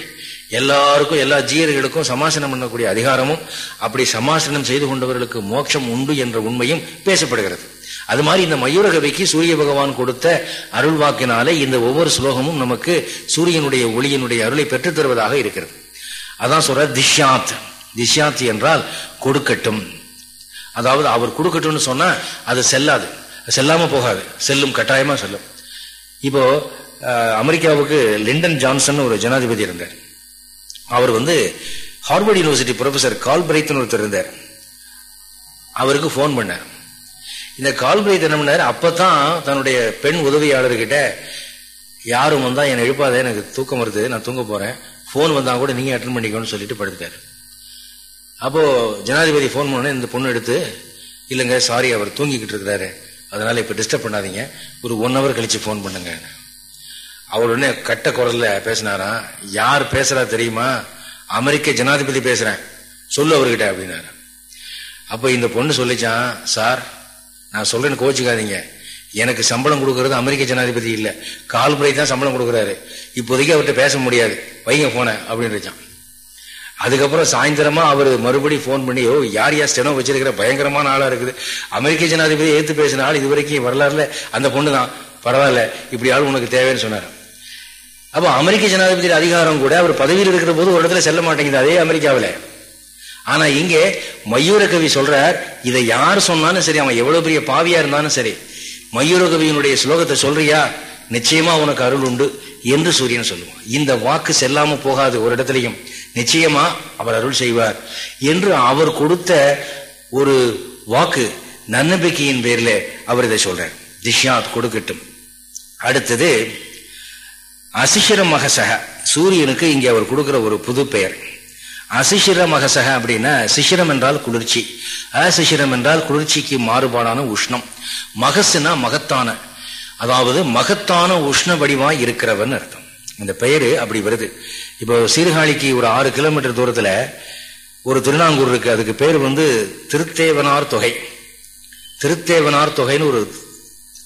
S1: எல்லாருக்கும் எல்லா ஜீயர்களுக்கும் சமாசனம் பண்ணக்கூடிய அதிகாரமும் அப்படி சமாசனம் செய்து கொண்டவர்களுக்கு மோட்சம் உண்டு என்ற உண்மையும் பேசப்படுகிறது. அது மாதிரி இந்த மயூரகவைக்கு சூரிய பகவான் கொடுத்த அருள் வாக்கினாலே இந்த ஒவ்வொரு ஸ்லோகமும் நமக்கு சூரியனுடைய ஒளியினுடைய அருளை பெற்றுத் தருவதாக இருக்கிறது. அதான் சொல்ற திஷ்யாத். திஷ்யாத் என்றால் கொடுக்கட்டும். அதாவது அவர் கொடுக்கட்டும்னு சொன்னா அது செல்லாது. செல்லாம போகாது. செல்லும் கட்டாயமா செல்லும். இப்போ அமெரிக்காவுக்கு லிண்டன் ஜான்சன் ஒரு ஜனாதிபதி இருந்தார். அவர் வந்து ஹார்வர்ட் யூனிவர்சிட்டி ப்ரொஃபசர் கால்பிரைத்னு ஒருத்தர் இருந்தார். அவருக்கு ஃபோன் பண்ணார். இந்த கால்பிரைத் என்ன அப்பதான் தன்னுடைய பெண் உதவியாளர்கிட்ட யாரும் வந்தா என்னை எழுப்பாத எனக்கு தூக்கம் வருது நான் தூங்க போறேன். ஃபோன் வந்தா கூட நீங்க அட்டன் பண்ணிக்கோன்னு சொல்லிட்டு படுத்துட்டாரு. அப்போ ஜனாதிபதி ஃபோன் பண்ண இந்த பொண்ணு எடுத்து இல்லைங்க சாரி அவர் தூங்கிக்கிட்டு இருக்கிறாரு. அதனால இப்ப டிஸ்டர்ப் பண்ணாதீங்க. ஒரு ஒன் ஹவர் கழிச்சு ஃபோன் பண்ணுங்க. அவர் உடனே கட்ட குரல்ல பேசினாரா யார் பேசுறா தெரியுமா? அமெரிக்க ஜனாதிபதி பேசுறேன். சொல்லு அவர்கிட்ட அப்படின்னாரு. அப்ப இந்த பொண்ணு சொல்லிச்சான் சார் நான் சொல்றேன்னு கோச்சுக்காதீங்க எனக்கு சம்பளம் கொடுக்கறது அமெரிக்க ஜனாதிபதி இல்லை. கால் முறை தான் சம்பளம் கொடுக்குறாரு. இப்போதைக்கு அவர்கிட்ட பேச முடியாது. வைங்க போன அப்படின்னு அதுக்கப்புறம் சாயந்தரமா அவர் மறுபடியும் ஃபோன் பண்ணி ஓ யார் யார் ஸ்டெனோ வச்சிருக்கிற பயங்கரமான ஆளா இருக்குது. அமெரிக்க ஜனாதிபதி ஏத்து பேசின ஆள் இது வரைக்கும் வரலாறுல அந்த பொண்ணு தான். பரவாயில்ல இப்படி ஆள் உனக்கு தேவைன்னு சொன்னார். அப்போ அமெரிக்க ஜனாதிபதி அதிகாரம் கூட அவர் பதவியில் இருக்கிற போது ஒரு இடத்துல செல்ல மாட்டேங்குது அதே அமெரிக்காவில். ஆனா இங்கே மயூரகவி சொல்றார் இதை யார் சொன்னாலும் சரி அவன் எவ்வளவு பெரிய பாவியா இருந்தாலும் சரி மயூரகவியினுடைய ஸ்லோகத்தை சொல்றியா? நிச்சயமா உனக்கு அருள் உண்டு என்று சூரியன் சொல்லுவான். இந்த வாக்கு செல்லாம போகாது ஒரு இடத்துலையும். நிச்சயமா அவர் அருள் செய்வார். என்று அவர் கொடுத்த ஒரு வாக்கு நன்னம்பிக்கையின் பேர்ல அவர் இதை சொல்றார். திஷ்யாத் கொடுக்கட்டும். அடுத்தது அசிஷர மகசக. சூரியனுக்கு இங்கே அவர் கொடுக்கிற ஒரு புது பெயர். அசிசிர மகசக அப்படின்னா சிசிரம் என்றால் குளிர்ச்சி. அசிசிரம் என்றால் குளிர்ச்சிக்கு மாறுபாடான உஷ்ணம். மகசுனா மகத்தான. அதாவது மகத்தான உஷ்ண வடிவாய் இருக்கிறவன் அர்த்தம். இந்த பெயரு அப்படி வருது. இப்போ சீர்காழிக்கு ஒரு ஆறு கிலோமீட்டர் தூரத்துல ஒரு திருநாங்கூர் இருக்கு. அதுக்கு பேர் வந்து திருத்தேவனார் தொகை. திருத்தேவனார் தொகைன்னு ஒரு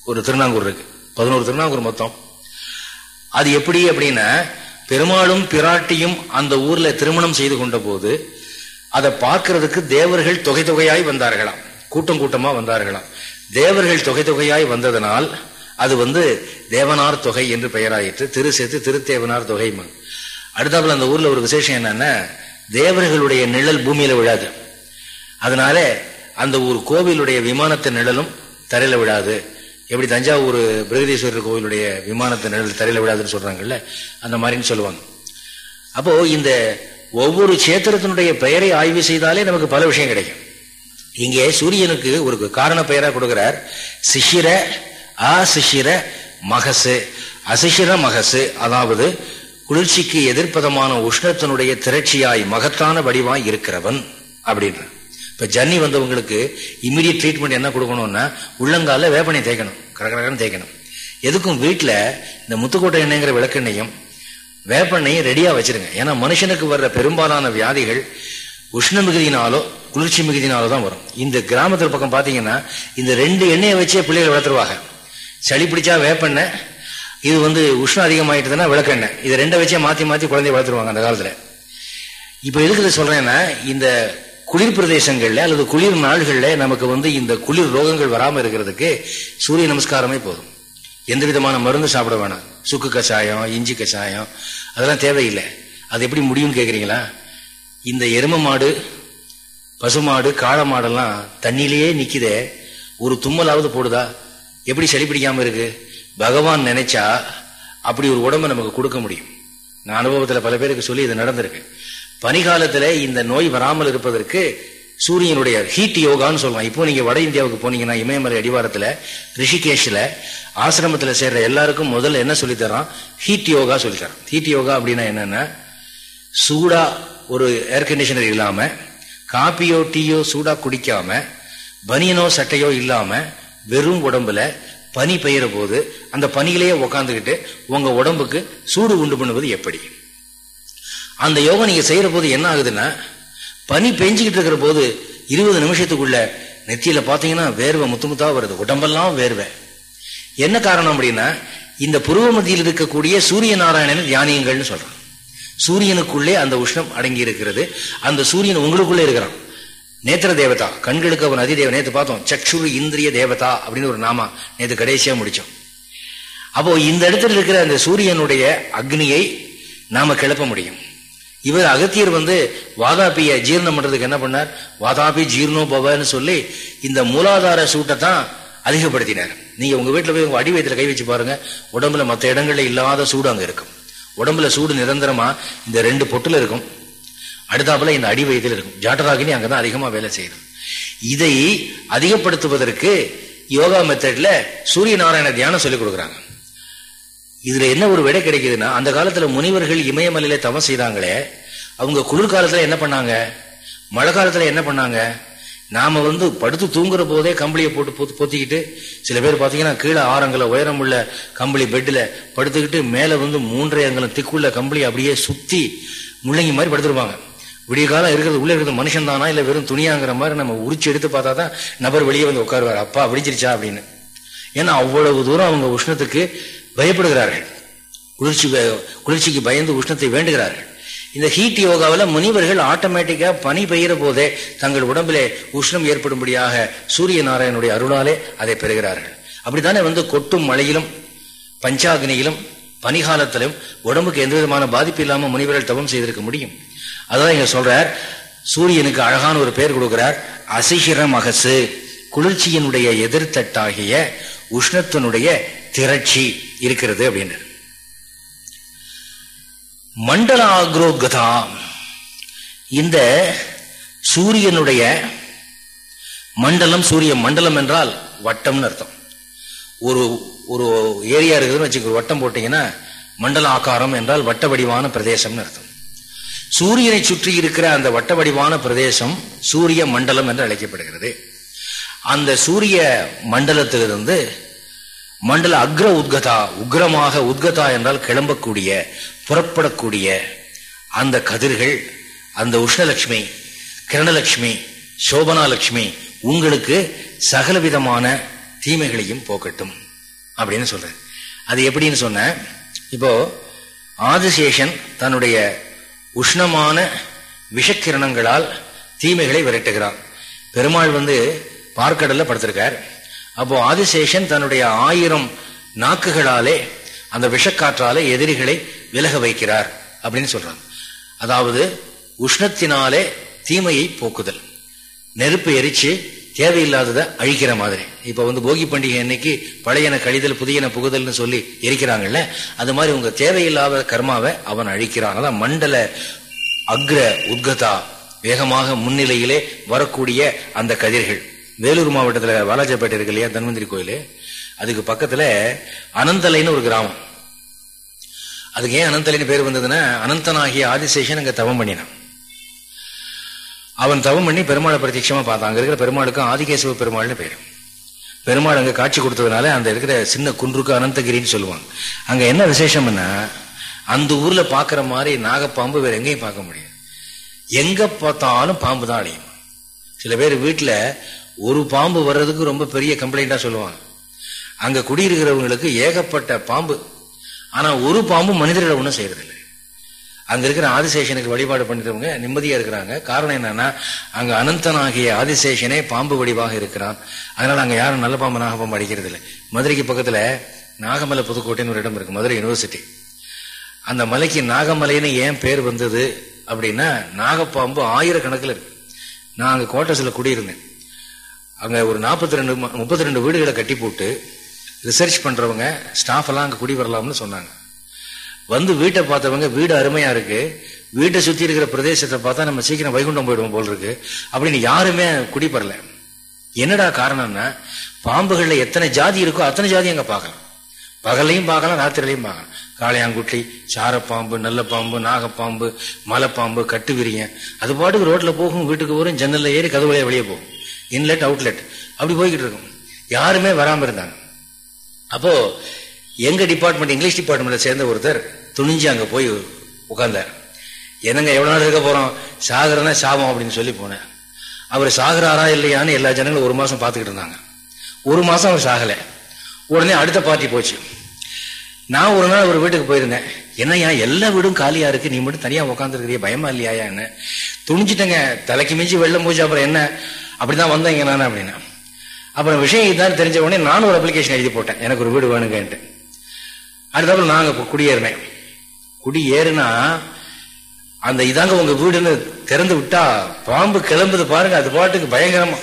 S1: ஒரு திருநாங்கூர் இருக்கு. பதினோரு திருநாங்கூர் மொத்தம். அது எப்படி அப்படின்னா பெருமாளும் பிராட்டியும் அந்த ஊர்ல திருமணம் செய்து கொண்ட போது அதை பார்க்கறதுக்கு தேவர்கள் தொகை தொகையாய் வந்தார்களாம். கூட்டம் கூட்டமா வந்தார்களாம். தேவர்கள் தொகை தொகையாய் வந்ததனால் அது வந்து தேவனார் தொகை என்று பெயராயிற்று. திரு சேர்த்து திருத்தேவனார் தொகை அடுத்தாப்புல அந்த ஊர்ல ஒரு விசேஷம் என்னன்னா தேவர்களுடைய நிழல் பூமியில விழாது. அதனால அந்த ஒரு கோவிலுடைய விமானத்தின் நிழலும் தரையில விழாது. எப்படி தஞ்சாவூர் பிரகதீஸ்வரர் கோவிலுடைய விமானத்தை நிழல் தரையில் விடாதுன்னு சொல்றாங்கல்ல அந்த மாதிரின்னு சொல்லுவாங்க. அப்போ இந்த ஒவ்வொரு சேத்திரத்தினுடைய பெயரை ஆய்வு செய்தாலே நமக்கு பல விஷயம் கிடைக்கும். இங்கே சூரியனுக்கு ஒரு காரண பெயரா கொடுக்கிறார். சிஷிர அசிஷிர மகசு. அசிஷிர மகசு அதாவது குளிர்ச்சிக்கு எதிர்ப்பதமான உஷ்ணத்தினுடைய திரட்சியாய் மகத்தான வடிவாய் இருக்கிறவன் அப்படின்ற இப்ப ஜன்னி வந்தவங்களுக்கு இமீடியட் ட்ரீட்மெண்ட் என்ன கொடுக்கணும்னா உள்ளங்கால வேப்பனை தேய்க்கணும். கரகரகன்னு தேய்க்கணும். எதுக்கும் வீட்டில் இந்த முத்துக்கோட்டை எண்ணெய்ங்கிற விளக்கெண்ணையும் வேப்பெண்ணையும் ரெடியாக வச்சிருங்க. ஏன்னா மனுஷனுக்கு வர்ற பெரும்பாலான வியாதிகள் உஷ்ண மிகுதினாலோ குளிர்ச்சி மிகுதினாலோ தான் வரும். இந்த கிராமத்தில் பக்கம் பார்த்தீங்கன்னா இந்த ரெண்டு எண்ணெயை வச்சே பிள்ளைகளை வளர்த்துருவாங்க. சளி பிடிச்சா வேப்பெண்ணெய் இது வந்து உஷ்ணம் அதிகமாயிட்டதுன்னா விளக்கெண்ணெய். இதை ரெண்டை வச்சே மாற்றி மாற்றி குழந்தைய வளர்த்துருவாங்க அந்த காலத்தில். இப்போ எதுக்கு சொல்கிறேன்னா இந்த குளிர் பிரதேசங்கள்ல அல்லது குளிர் நாள்கள்ல நமக்கு வந்து இந்த குளிர் ரோகங்கள் வராமல் இருக்கிறதுக்கு சூரிய நமஸ்காரமே போதும். எந்த விதமான மருந்து சாப்பிட வேணாம். சுக்கு கஷாயம் இஞ்சி கஷாயம் அதெல்லாம் தேவையில்லை. அது எப்படி முடியும்னு கேட்குறீங்களா இந்த எரும மாடு பசுமாடு காளை மாடெல்லாம் தண்ணியிலேயே நிற்கிதே ஒரு தும்மலாவது போடுதா? எப்படி சளி பிடிக்காம இருக்கு? பகவான் நினைச்சா அப்படி ஒரு உடம்பை நமக்கு கொடுக்க முடியும். நான் அனுபவத்தில் பல பேருக்கு சொல்லி இது நடந்திருக்கு. பனிகாலத்தில் இந்த நோய் வராமல் இருப்பதற்கு சூரியனுடைய ஹீட் யோகான்னு சொல்லலாம் இப்போ நீங்கள் வட இந்தியாவுக்கு போனீங்கன்னா இமயமலை அடிவாரத்தில் ரிஷிகேஷில் ஆசிரமத்தில் சேர்ற எல்லாருக்கும் முதல்ல என்ன சொல்லித்தரான் ஹீட் யோகா சொல்லித்தரான் ஹீட் யோகா அப்படின்னா என்னென்னா சூடாக ஒரு ஏர் கண்டிஷனர் இல்லாமல் காப்பியோ டீயோ சூடாக குடிக்காமல் பனியனோ சட்டையோ இல்லாமல் வெறும் உடம்புல பனி பெய்கிற போது அந்த பனியிலேயே உக்காந்துக்கிட்டு உங்கள் உடம்புக்கு சூடு உண்டு பண்ணுவது எப்படி? அந்த யோகம் நீங்க செய்யற போது என்ன ஆகுதுன்னா பனி பெஞ்சுக்கிட்டு இருக்கிற போது இருபது நிமிஷத்துக்குள்ள நெத்தியில பாத்தீங்கன்னா வேர்வை முத்து முத்தா வருது. உடம்பெல்லாம் வேர்வை. என்ன காரணம் அப்படின்னா இந்த புருவ மத்தியில் இருக்கக்கூடிய சூரிய நாராயணன் தியானியங்கள்னு சொல்றான் சூரியனுக்குள்ளே அந்த உஷ்ணம் அடங்கி இருக்கிறது. அந்த சூரியன் உங்களுக்குள்ளே இருக்கிறான். நேத்திர தேவதா கண்களுக்கு அவன் அதிதேவ நேற்று பார்த்தோம் சக்ஷுரு இந்திரிய தேவதா அப்படின்னு ஒரு நாமா நேற்று கடைசியா முடிச்சோம். அப்போ இந்த இடத்துல இருக்கிற அந்த சூரியனுடைய அக்னியை நாம கிளப்ப முடியும். இவர் அகத்தியர் வந்து வாதாபிய ஜீர்ணம் பண்றதுக்கு என்ன பண்ணார்? வாதாபி ஜீர்ணோ பவன்னு சொல்லி இந்த மூலாதார சூட்டை தான் அதிகப்படுத்தினார். நீங்க உங்க வீட்டில் போய் உங்க அடிவயத்தில் கை வச்சு பாருங்க. உடம்புல மற்ற இடங்கள்ல இல்லாத சூடு அங்கே இருக்கும். உடம்புல சூடு நிரந்தரமா இந்த ரெண்டு பொட்டில் இருக்கும். அடுத்தாப்புல இந்த அடி வயதில் இருக்கும். ஜாட்டராகினி அங்கதான் அதிகமாக வேலை செய்யணும் இதை அதிகப்படுத்துவதற்கு யோகா மெத்தட்ல சூரிய நாராயண தியானம் சொல்லிக் கொடுக்குறாங்க. இதுல என்ன ஒரு விடை கிடைக்குதுன்னா அந்த காலத்துல முனிவர்கள் இமயமலையில தவம் செய்தாங்களே அவங்க குளிர்காலத்துல என்ன பண்ணாங்க? மழை காலத்துல என்ன பண்ணாங்க? நாம வந்து படுத்து தூங்குற போதே கம்பளியை போட்டு பொத்திக்கிட்டு சில பேர் பாத்தீங்கன்னா கீழே ஆறங்கல உயரம் உள்ள கம்பளி பெட்டில் படுத்துக்கிட்டு மேல வந்து மூன்றரை அங்கலம் திக்குள்ள கம்பளி அப்படியே சுத்தி முள்ளங்கி மாதிரி படுத்துருப்பாங்க விடிய காலம் இருக்கிறது உள்ள இருக்கிறது மனுஷன் தானா இல்ல வெறும் துணியாங்கிற மாதிரி நம்ம உரிச்சு எடுத்து பார்த்தா தான் நபர் வெளியே வந்து உட்காருவார். அப்பா விடிச்சிருச்சா அப்படின்னு. ஏன்னா அவ்வளவு தூரம் அவங்க உஷ்ணத்துக்கு பயப்படுகிறார்கள். குளிர்ச்சி குளிர்ச்சிக்கு பயந்து உஷ்ணத்தை வேண்டுகிறார்கள். இந்த ஹீட் யோகாவில் முனிவர்கள் ஆட்டோமேட்டிக்கா பனி பெய்கிற போதே தங்கள் உடம்பிலே உஷ்ணம் ஏற்படும்படியாக சூரிய நாராயணனுடைய அருளாலே அதை பெறுகிறார்கள். அப்படித்தானே வந்து கொட்டும் மழையிலும் பஞ்சாகினியிலும் பனிகாலத்திலும் உடம்புக்கு எந்த விதமான பாதிப்பு இல்லாம முனிவர்கள் தவம் செய்திருக்க முடியும்? அதான் இங்க சொல்றார் சூரியனுக்கு அழகான ஒரு பெயர் கொடுக்கிறார் அசிகிரம் மகசு குளிர்ச்சியினுடைய எதிர்த்தட்டாகிய உஷ்ணத்தினுடைய திரட்சி இருக்கிறது அப்படின்னு. மண்டல ஆக்ரோகதா இந்த சூரியனுடைய மண்டலம் சூரிய மண்டலம் என்றால் வட்டம்னு அர்த்தம். ஒரு ஒரு ஏரியா இருக்குதுன்னு வச்சுக்க வட்டம் போட்டீங்கன்னா மண்டல ஆக்காரம் என்றால் வட்ட வடிவான பிரதேசம்னு அர்த்தம். சூரியனை சுற்றி இருக்கிற அந்த வட்ட வடிவான பிரதேசம் சூரிய மண்டலம் என்று அழைக்கப்படுகிறது. அந்த சூரிய மண்டலத்திலிருந்து மண்டல அக்ர உத்கதா உக்ரமாக உத்கதா என்றால் கிளம்பக்கூடிய புறப்படக்கூடிய அந்த கதிர்கள் அந்த உஷ்ணலட்சுமி கிரணலட்சுமி சோபனாலட்சுமி உங்களுக்கு சகலவிதமான தீமைகளையும் போக்கட்டும் அப்படின்னு சொல்றேன் அது எப்படின்னு சொன்ன இப்போ ஆதிசேஷன் தன்னுடைய உஷ்ணமான விஷக்கிரணங்களால் தீமைகளை விரட்டுகிறான். பெருமாள் வந்து பார்க்கடல்ல படுத்திருக்கார். அப்போ ஆதிசேஷன் தன்னுடைய ஆயிரம் நாக்குகளாலே அந்த விஷக்காற்றாலே எதிரிகளை விலக வைக்கிறார் அப்படின்னு சொல்றாங்க. அதாவது உஷ்ணத்தினாலே தீமையை போக்குதல். நெருப்பு எரிச்சு தேவையில்லாததை அழிக்கிற மாதிரி. இப்ப வந்து போகி பண்டிகை அன்னைக்கு பழையன கழிதல் புதியன புகுதல்னு சொல்லி எரிக்கிறாங்கல்ல அது மாதிரி உங்க தேவையில்லாத கர்மாவை அவன் அழிக்கிறான். அதான் மண்டல அக்ர உத்கதா வேகமாக முன்னிலையிலே வரக்கூடிய அந்த கதிர்கள். வேலூர் மாவட்டத்துல வாலாஜாப்பேட்டை இருக்கு இல்லையா தன்வந்திரி கோயில். அதுக்கு பக்கத்துல அனந்தலைன்னு ஒரு கிராமம். அதுக்கு ஏன் அனந்தலைன்னு பேர் வந்ததுன்னா அனந்தனாகிய ஆதிசேஷன் அங்க தவம் பண்ணினான். அவன் தவம் பண்ணி பெருமாளை பிரத்யட்சமாக பார்த்தான். அங்கே இருக்கிற பெருமாளுக்கும் ஆதிகேசவ பெருமாள்னு பேரு. பெருமாள் அங்க காட்சி கொடுத்ததுனால அந்த இருக்கிற சின்ன குன்றுக்கு அனந்தகிரின்னு சொல்லுவாங்க. அங்க என்ன விசேஷம்னா அந்த ஊர்ல பாக்குற மாதிரி நாகப்பாம்பு வேற எங்கேயும் பார்க்க முடியாது. எங்க பார்த்தாலும் பாம்பு தான் அழியும். சில பேர் வீட்டுல ஒரு பாம்பு வர்றதுக்கு ரொம்ப பெரிய கம்ப்ளைண்டா சொல்லுவாங்க. அங்க குடியிருக்கிறவங்களுக்கு ஏகப்பட்ட பாம்பு. ஆனா ஒரு பாம்பு மனிதர்களை ஒன்றும் செய்யறதில்லை. அங்க இருக்கிற ஆதிசேஷனுக்கு வழிபாடு பண்ணிட்டவங்க நிம்மதியா இருக்கிறாங்க. காரணம் என்னன்னா அங்க அனந்தனாகிய ஆதிசேஷனே பாம்பு வடிவாக இருக்கிறான். அதனால அங்க யாரும் நல்ல பாம்பு நாகப்பாம்பு அடிக்கிறது இல்லை மதுரைக்கு பக்கத்துல நாகமலை புதுக்கோட்டைன்னு ஒரு இடம் இருக்கு மதுரை யூனிவர்சிட்டி அந்த மலைக்கு நாகமலைன்னு ஏன் பேர் வந்தது அப்படின்னா நாகப்பாம்பு ஆயிரக்கணக்கில் இருக்கு. நான் அங்க கோட்டஸில் குடியிருந்தேன். அங்கே ஒரு நாற்பத்தி ரெண்டு முப்பத்தி ரெண்டு வீடுகளை கட்டி போட்டு ரிசர்ச் பண்றவங்க ஸ்டாஃப் எல்லாம் அங்கே குடி வரலாம்னு சொன்னாங்க. வந்து வீட்டை பார்த்தவங்க வீடு அருமையா இருக்கு. வீட்டை சுத்தி இருக்கிற பிரதேசத்தை பார்த்தா நம்ம சீக்கிரம் வைகுண்டம் போயிடுவோம் போல் இருக்கு. அப்படின்னு யாருமே குடிப்பரல என்னடா காரணம்னா பாம்புகள்ல எத்தனை ஜாதி இருக்கோ அத்தனை ஜாதி அங்க பார்க்கலாம். பகலையும் பார்க்கலாம் ராத்திரிலையும் பார்க்கலாம். காளையாங்குட்டி சாரப்பாம்பு நல்ல பாம்பு நாகப்பாம்பு மலைப்பாம்பு கட்டு விரியன் அது பாட்டுக்கு ரோட்ல போகும் வீட்டுக்கு வரும் ஜன்னல்ல ஏறி கதவுலையே வெளியே போகும். இன்லெட் அவுட்லெட் அப்படி போய்கிட்டு இருக்கும். யாருமே வராமல் இருந்தாங்க. அப்போ எங்கள் டிபார்ட்மெண்ட் இங்கிலீஷ் டிபார்ட்மெண்ட்டில் சேர்ந்த ஒருத்தர் துணிஞ்சு அங்கே போய் உட்கார்ந்தார் என்னங்க எவ்வளோ நாள் இருக்க போகிறோம் சாகரனா சாபம் அப்படின்னு சொல்லி போனேன் அவர் சாகுறாரா இல்லையான்னு எல்லா ஜனங்களும் ஒரு மாதம் பார்த்துக்கிட்டு இருந்தாங்க. ஒரு மாதம் அவர் சாகலை. உடனே அடுத்த பார்ட்டி போச்சு. நான் ஒரு நாள் ஒரு வீட்டுக்கு போயிருந்தேன். என்னையா எல்லா வீடும் காலியா இருக்கு? நீ மட்டும் தனியா உட்காந்துருக்கிறிய பயமா இல்லையா என்ன? துணிஞ்சிட்டங்க தலைக்கு மிஞ்சி வெள்ளம் போச்சு அப்புறம் என்ன? அப்படிதான் வந்தேங்க நான் அப்படின்னா. அப்புறம் விஷயம் இதுதான் தெரிஞ்ச உடனே நானும் ஒரு அப்ளிகேஷன் எழுதி போட்டேன். எனக்கு ஒரு வீடு வேணுங்கன்ட்டு. அடுத்தப்பறம் நாங்க குடியேறினேன். குடியேறுனா அந்த இதாங்க உங்க வீடுன்னு திறந்து விட்டா பாம்பு கிளம்புது பாருங்க அது பாட்டுக்கு பயங்கரமா.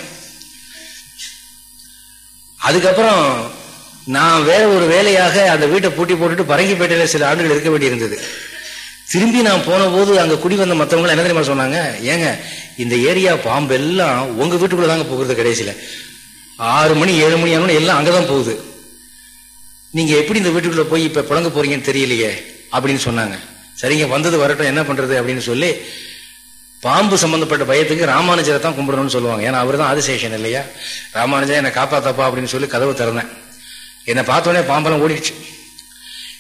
S1: அதுக்கப்புறம் நான் வேற ஒரு வேலையாக அந்த வீட்டை பூட்டி போட்டுட்டு பரங்கிப்பேட்டையில சில ஆண்டுகள் இருக்க வேண்டியிருந்தது. திரும்பி நான் போன போது அங்கே குடி வந்த மற்றவங்களாம் என்ன தெரியுமா சொன்னாங்க? ஏங்க இந்த ஏரியா பாம்பு எல்லாம் வீட்டுக்குள்ளே தாங்க போகிறது கடைசியில். ஆறு மணி ஏழு மணி ஆகணும் எல்லாம் அங்கே தான் போகுது. நீங்கள் எப்படி இந்த வீட்டுக்குள்ளே போய் இப்போ புழங்க போகிறீங்கன்னு தெரியலையே அப்படின்னு சொன்னாங்க. சரிங்க வந்தது வரட்டும் என்ன பண்ணுறது அப்படின்னு சொல்லி பாம்பு சம்பந்தப்பட்ட பயத்துக்கு ராமானுஜரை தான் கும்பிடணும்னு சொல்லுவாங்க. ஏன்னா அவர் தான் ஆதிசேஷன் இல்லையா? ராமானுஜா என்னை காப்பாத்தப்பா அப்படின்னு சொல்லி கதவு திறந்தேன். என்னை பார்த்தோன்னே பாம்பெல்லாம் ஓடிடுச்சு.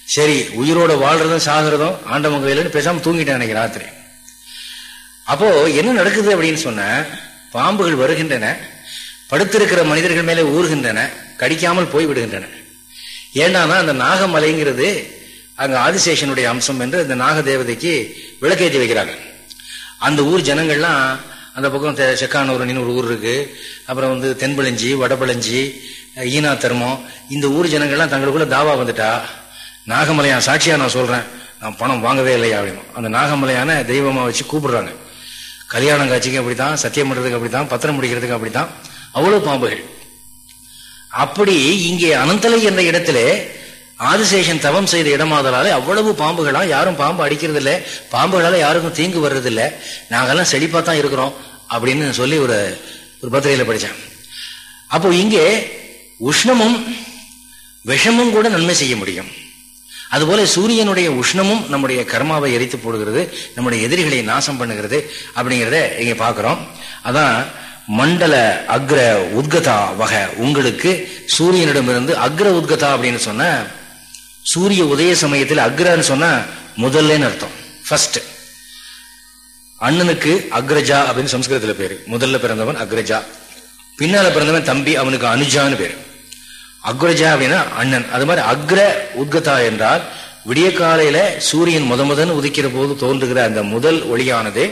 S1: சரி உயிரோட வாழ்றதும் சாகிறதும் ஆண்டவங்க கையிலன்னு பேசாம தூங்கிட்டேன் அன்னைக்கு ராத்திரி. அப்போ என்ன நடக்குது அப்படின்னு சொன்ன பாம்புகள் வருகின்றன படுத்திருக்கிற மனிதர்கள் மேலே ஊறுகின்றன கடிக்காமல் போய் விடுகின்றன. ஏன்னா அந்த நாகமலைங்கிறது அங்க ஆதிசேஷனுடைய அம்சம் என்று இந்த நாக தேவதைக்கு விளக்கேற்றி வைக்கிறாங்க. அந்த ஊர் ஜனங்கள்லாம் அந்த பக்கம் தெ- செக்கானூரணின்னு ஒரு ஊர் இருக்கு. அப்புறம் வந்து தென்பளஞ்சி வடபளஞ்சி ஈனா தர்மம் இந்த ஊர் ஜனங்கள்லாம் தங்களுக்குள்ள தாவா வந்துட்டா. நாகமலையான் சாட்சியா நான் சொல்றேன். நான் பணம் வாங்கவே இல்லையா அப்படின்னு. அந்த நாகமலையான தெய்வமா வச்சு கூப்பிடுறாங்க. கல்யாணம் காட்சிக்கு அப்படித்தான் சத்தியம் பண்றதுக்கு அப்படித்தான் பத்திரம் முடிக்கிறதுக்கு அப்படித்தான். அவ்வளவு பாம்புகள். அப்படி இங்கே அனந்தலை என்ற இடத்துல ஆதிசேஷன் தவம் செய்த இடமாதலாலே அவ்வளவு பாம்புகளா யாரும் பாம்பு அடிக்கிறது இல்ல பாம்புகளால யாருக்கும் தீங்கு வர்றது இல்ல நாங்கெல்லாம் செழிப்பா தான் இருக்கிறோம் அப்படின்னு சொல்லி ஒரு ஒரு பத்திரிகையில படிச்சேன். அப்போ இங்கே உஷ்ணமும் விஷமும் கூட நன்மை செய்ய முடியும். அதுபோல சூரியனுடைய உஷ்ணமும் நம்முடைய கர்மாவை எரித்து போடுகிறது நம்முடைய எதிரிகளை நாசம் பண்ணுகிறது அப்படிங்கிறத இங்க பாக்குறோம் அதான் மண்டல அக்ர உத்கதா வகை. உங்களுக்கு சூரியனிடமிருந்து அக்ர உத்கதா அப்படின்னு சொன்ன சூரிய உதய சமயத்தில் அக்ரன்னு சொன்னா முதல்லன்னு அர்த்தம். ஃபர்ஸ்ட் அண்ணனுக்கு அக்ரஜா அப்படின்னு சம்ஸ்கிருதத்துல பேரு. முதல்ல பிறந்தவன் அக்ரஜா. பின்னால பிறந்தவன் தம்பி அவனுக்கு அனுஜான்னு பேரு. அக்ரஜா அப்படின்னா அண்ணன். அது மாதிரி அக்ர உத்கதா என்றால் விடிய காலையில சூரியன் முத முதன் உதிக்கிற போது தோன்றுகிற அந்த முதல் ஒளியானது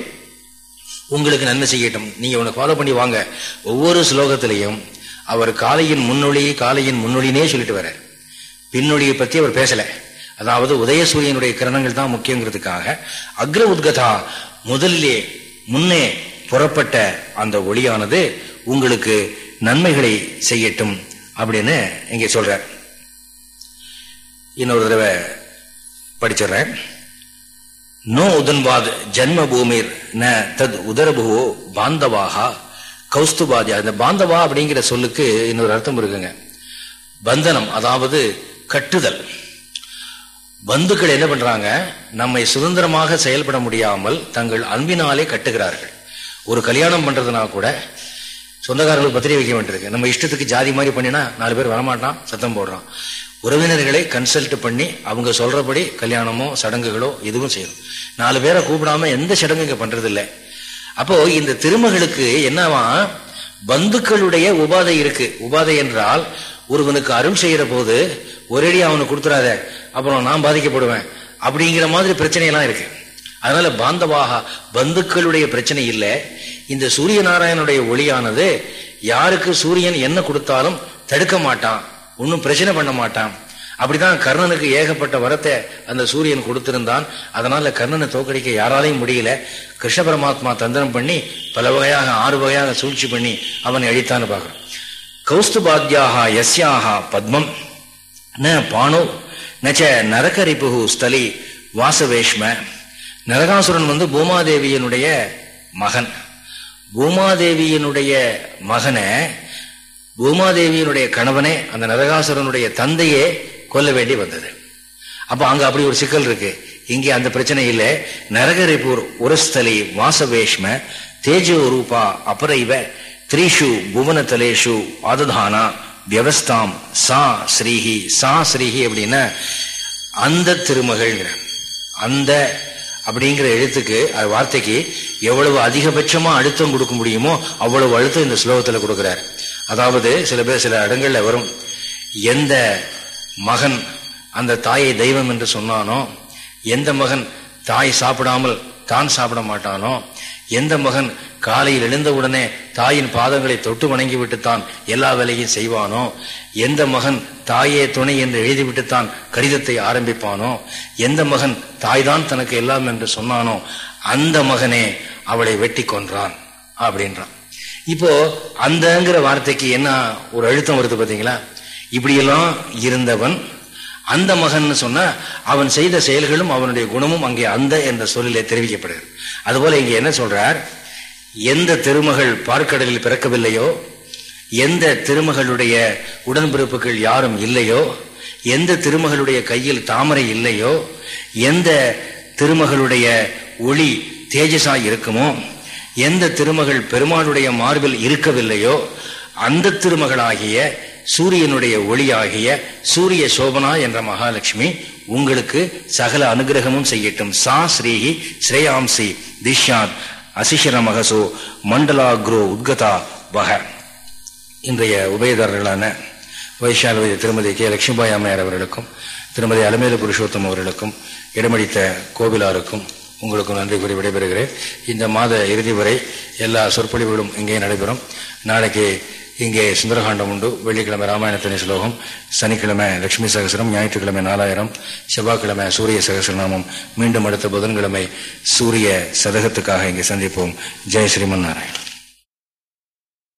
S1: உங்களுக்கு நன்மை செய்யட்டும். நீங்க உனக்கு ஃபாலோ பண்ணி வாங்க. ஒவ்வொரு ஸ்லோகத்திலையும் அவர் காலையின் முன்னொழி காலையின் முன்னொழினே சொல்லிட்டு வர்றார். பின்னொழியை பத்தி அவர் பேசல. அதாவது உதய சூரியனுடைய கிரணங்கள் தான் முக்கியங்கிறதுக்காக அக்ர உத்கதா முதலிலே முன்னே புறப்பட்ட அந்த ஒளியானது உங்களுக்கு நன்மைகளை செய்யட்டும். அப்படின்னு இங்க சொல்றார். இன்னொரு தடவை படிச்சிடுறேன். நோ உதன்வாத் ஜன்ம பூமிர் ந தத் உதரபுவோ பாந்தவாகா கௌஸ்துபாதியா இந்த பாந்தவா அப்படிங்கிற சொல்லுக்கு இன்னொரு அர்த்தம் இருக்குங்க. பந்தனம் அதாவது கட்டுதல். பந்துக்கள் என்ன பண்றாங்க? நம்மை சுதந்திரமாக செயல்பட முடியாமல் தங்கள் அன்பினாலே கட்டுகிறார்கள். ஒரு கல்யாணம் பண்றதுனா கூட சொந்தக்காரர்களுக்கு பத்திரிகை வைக்க வேண்டியிருக்கு. நம்ம இஷ்டத்துக்கு ஜாதி மாதிரி பண்ணினா நாலு பேர் வரமாட்டான் சத்தம் போடுறான். உறவினர்களை கன்சல்ட் பண்ணி அவங்க சொல்றபடி கல்யாணமோ சடங்குகளோ எதுவும் செய்யணும். நாலு பேரை கூப்பிடாம எந்த சடங்கு இங்க பண்றதில்லை. அப்போ இந்த திருமகளுக்கு என்னவா? பந்துக்களுடைய உபாதை இருக்கு. உபாதை என்றால் ஒருவனுக்கு அருள் செய்யற போது ஒரேடி அவனுக்கு கொடுத்துறாத அப்புறம் நான் பாதிக்கப்படுவேன் அப்படிங்கிற மாதிரி பிரச்சனை எல்லாம் இருக்கு. அதனால பாந்தவாக பந்துக்களுடைய பிரச்சனை இல்லை. இந்த சூரிய நாராயணனுடைய ஒளியானது யாருக்கு சூரியன் என்ன கொடுத்தாலும் தடுக்க மாட்டான் ஒன்றும் பிரச்சனை பண்ண மாட்டான். அப்படிதான் கர்ணனுக்கு ஏகப்பட்ட வரத்தை அந்த சூரியன் கொடுத்திருந்தான். அதனால கர்ணனை தோக்கடிக்க யாராலையும் முடியல. கிருஷ்ண பரமாத்மா தந்திரம் பண்ணி பல வகையாக ஆறு வகையாக சூழ்ச்சி பண்ணி அவனை அழித்தான்னு பார்க்கிறோம். கௌஸ்துபாத்யாக யஸ்யாக பத்மம். ந பானோ நச்ச நரகரிப்புகு ஸ்தலி வாசவேஷ்ம. நரகாசுரன் வந்து பூமாதேவியனுடைய மகன். பூமாதேவியினுடைய மகனை பூமாதேவியினுடைய கணவனே அந்த நரகாசுரனுடைய தந்தையே கொல்ல வேண்டி வந்தது. அப்ப அங்க அப்படி ஒரு சிக்கல் இருக்கு. இங்கே அந்த பிரச்சனை இல்லை நரகரிபூர் உரஸ்தலி வாசவேஷ்ம தேஜோ ரூபா அபரைவ த்ரீஷு புவனதலேஷு ஆததானா வியவஸ்தாம் சா ஸ்ரீஹி சா ஸ்ரீஹி அப்படின்னா அந்த திருமகள்ங்கிற அந்த அப்படிங்கிற எழுத்துக்கு வார்த்தைக்கு எவ்வளவு அதிகபட்சமா அழுத்தம் கொடுக்க முடியுமோ அவ்வளவு அழுத்தம் இந்த ஸ்லோகத்துல கொடுக்கிறார். அதாவது சில பேர் சில இடங்கள்ல வரும் எந்த மகன் அந்த தாயை தெய்வம் என்று சொன்னானோ எந்த மகன் தாய் சாப்பிடாமல் தான் சாப்பிட மாட்டானோ எந்த மகன் காலையில் எழுந்தவுடனே தாயின் பாதங்களை தொட்டு வணங்கி விட்டுத்தான் எல்லா வேலையும் செய்வானோ எந்த மகன் தாயே துணை என்று எழுதிவிட்டுத்தான் கடிதத்தை ஆரம்பிப்பானோ? எந்த மகன் தாய்தான் தனக்கு எல்லாம் என்று சொன்னானோ அந்த மகனே அவளை வெட்டி கொன்றான் அப்படின்றான். இப்போ அந்தங்கிற வார்த்தைக்கு என்ன ஒரு அழுத்தம் வருது பார்த்தீங்களா? இப்படியெல்லாம் இருந்தவன் அந்த மகன் சொன்னா அவன் செய்த செயல்களும் அவனுடைய குணமும் அங்கே அந்த என்ற சொல்லிலே தெரிவிக்கப்படுகிறது. அதுபோல இங்க என்ன சொல்றார்? எந்த திருமகள் பார்க்கடலில் பிறக்கவில்லையோ எந்த திருமகளுடைய உடன்பிறப்புகள் யாரும் இல்லையோ எந்த திருமகளுடைய கையில் தாமரை இல்லையோ எந்த திருமகளுடைய ஒளி தேஜஸாய் இருக்குமோ எந்த திருமகள் பெருமாளுடைய மார்பில் இருக்கவில்லையோ அந்த திருமகளாகிய சூரியனுடைய ஒளியாகிய சூரிய சோபனா என்ற மகாலட்சுமி உங்களுக்கு சகல அனுகிரகமும் செய்யட்டும். சா ஸ்ரீஹி ஸ்ரேயாம்சி திஷ்யான் அசிஷர மகசோ மண்டலாக்ரோ உத்கதா வக. இன்றைய உபயதாரர்களான வைஷாலவதி திருமதி கே. லட்சுமிபாய் அம்மையார் அவர்களுக்கும் திருமதி அலமேலு புருஷோத்தம் அவர்களுக்கும் இடமளித்த கோவிலாருக்கும் உங்களுக்கும் நன்றி கூறி விடைபெறுகிறேன். இந்த மாத இறுதி வரை எல்லா சொற்பொழிவுகளும் இங்கே நடைபெறும். நாளைக்கு இங்கே சுந்தரகாண்டம் உண்டு. வெள்ளிக்கிழமை ராமாயணத்தினை ஸ்லோகம் சனிக்கிழமை லட்சுமி சகசரம் ஞாயிற்றுக்கிழமை நாலாயிரம் செவ்வாய்க்கிழமை சூரிய சகசரநாமம் மீண்டும் அடுத்த புதன்கிழமை சூரிய சதகத்துக்காக இங்கே சந்திப்போம். ஜெய் ஸ்ரீமன் நாராயணன்.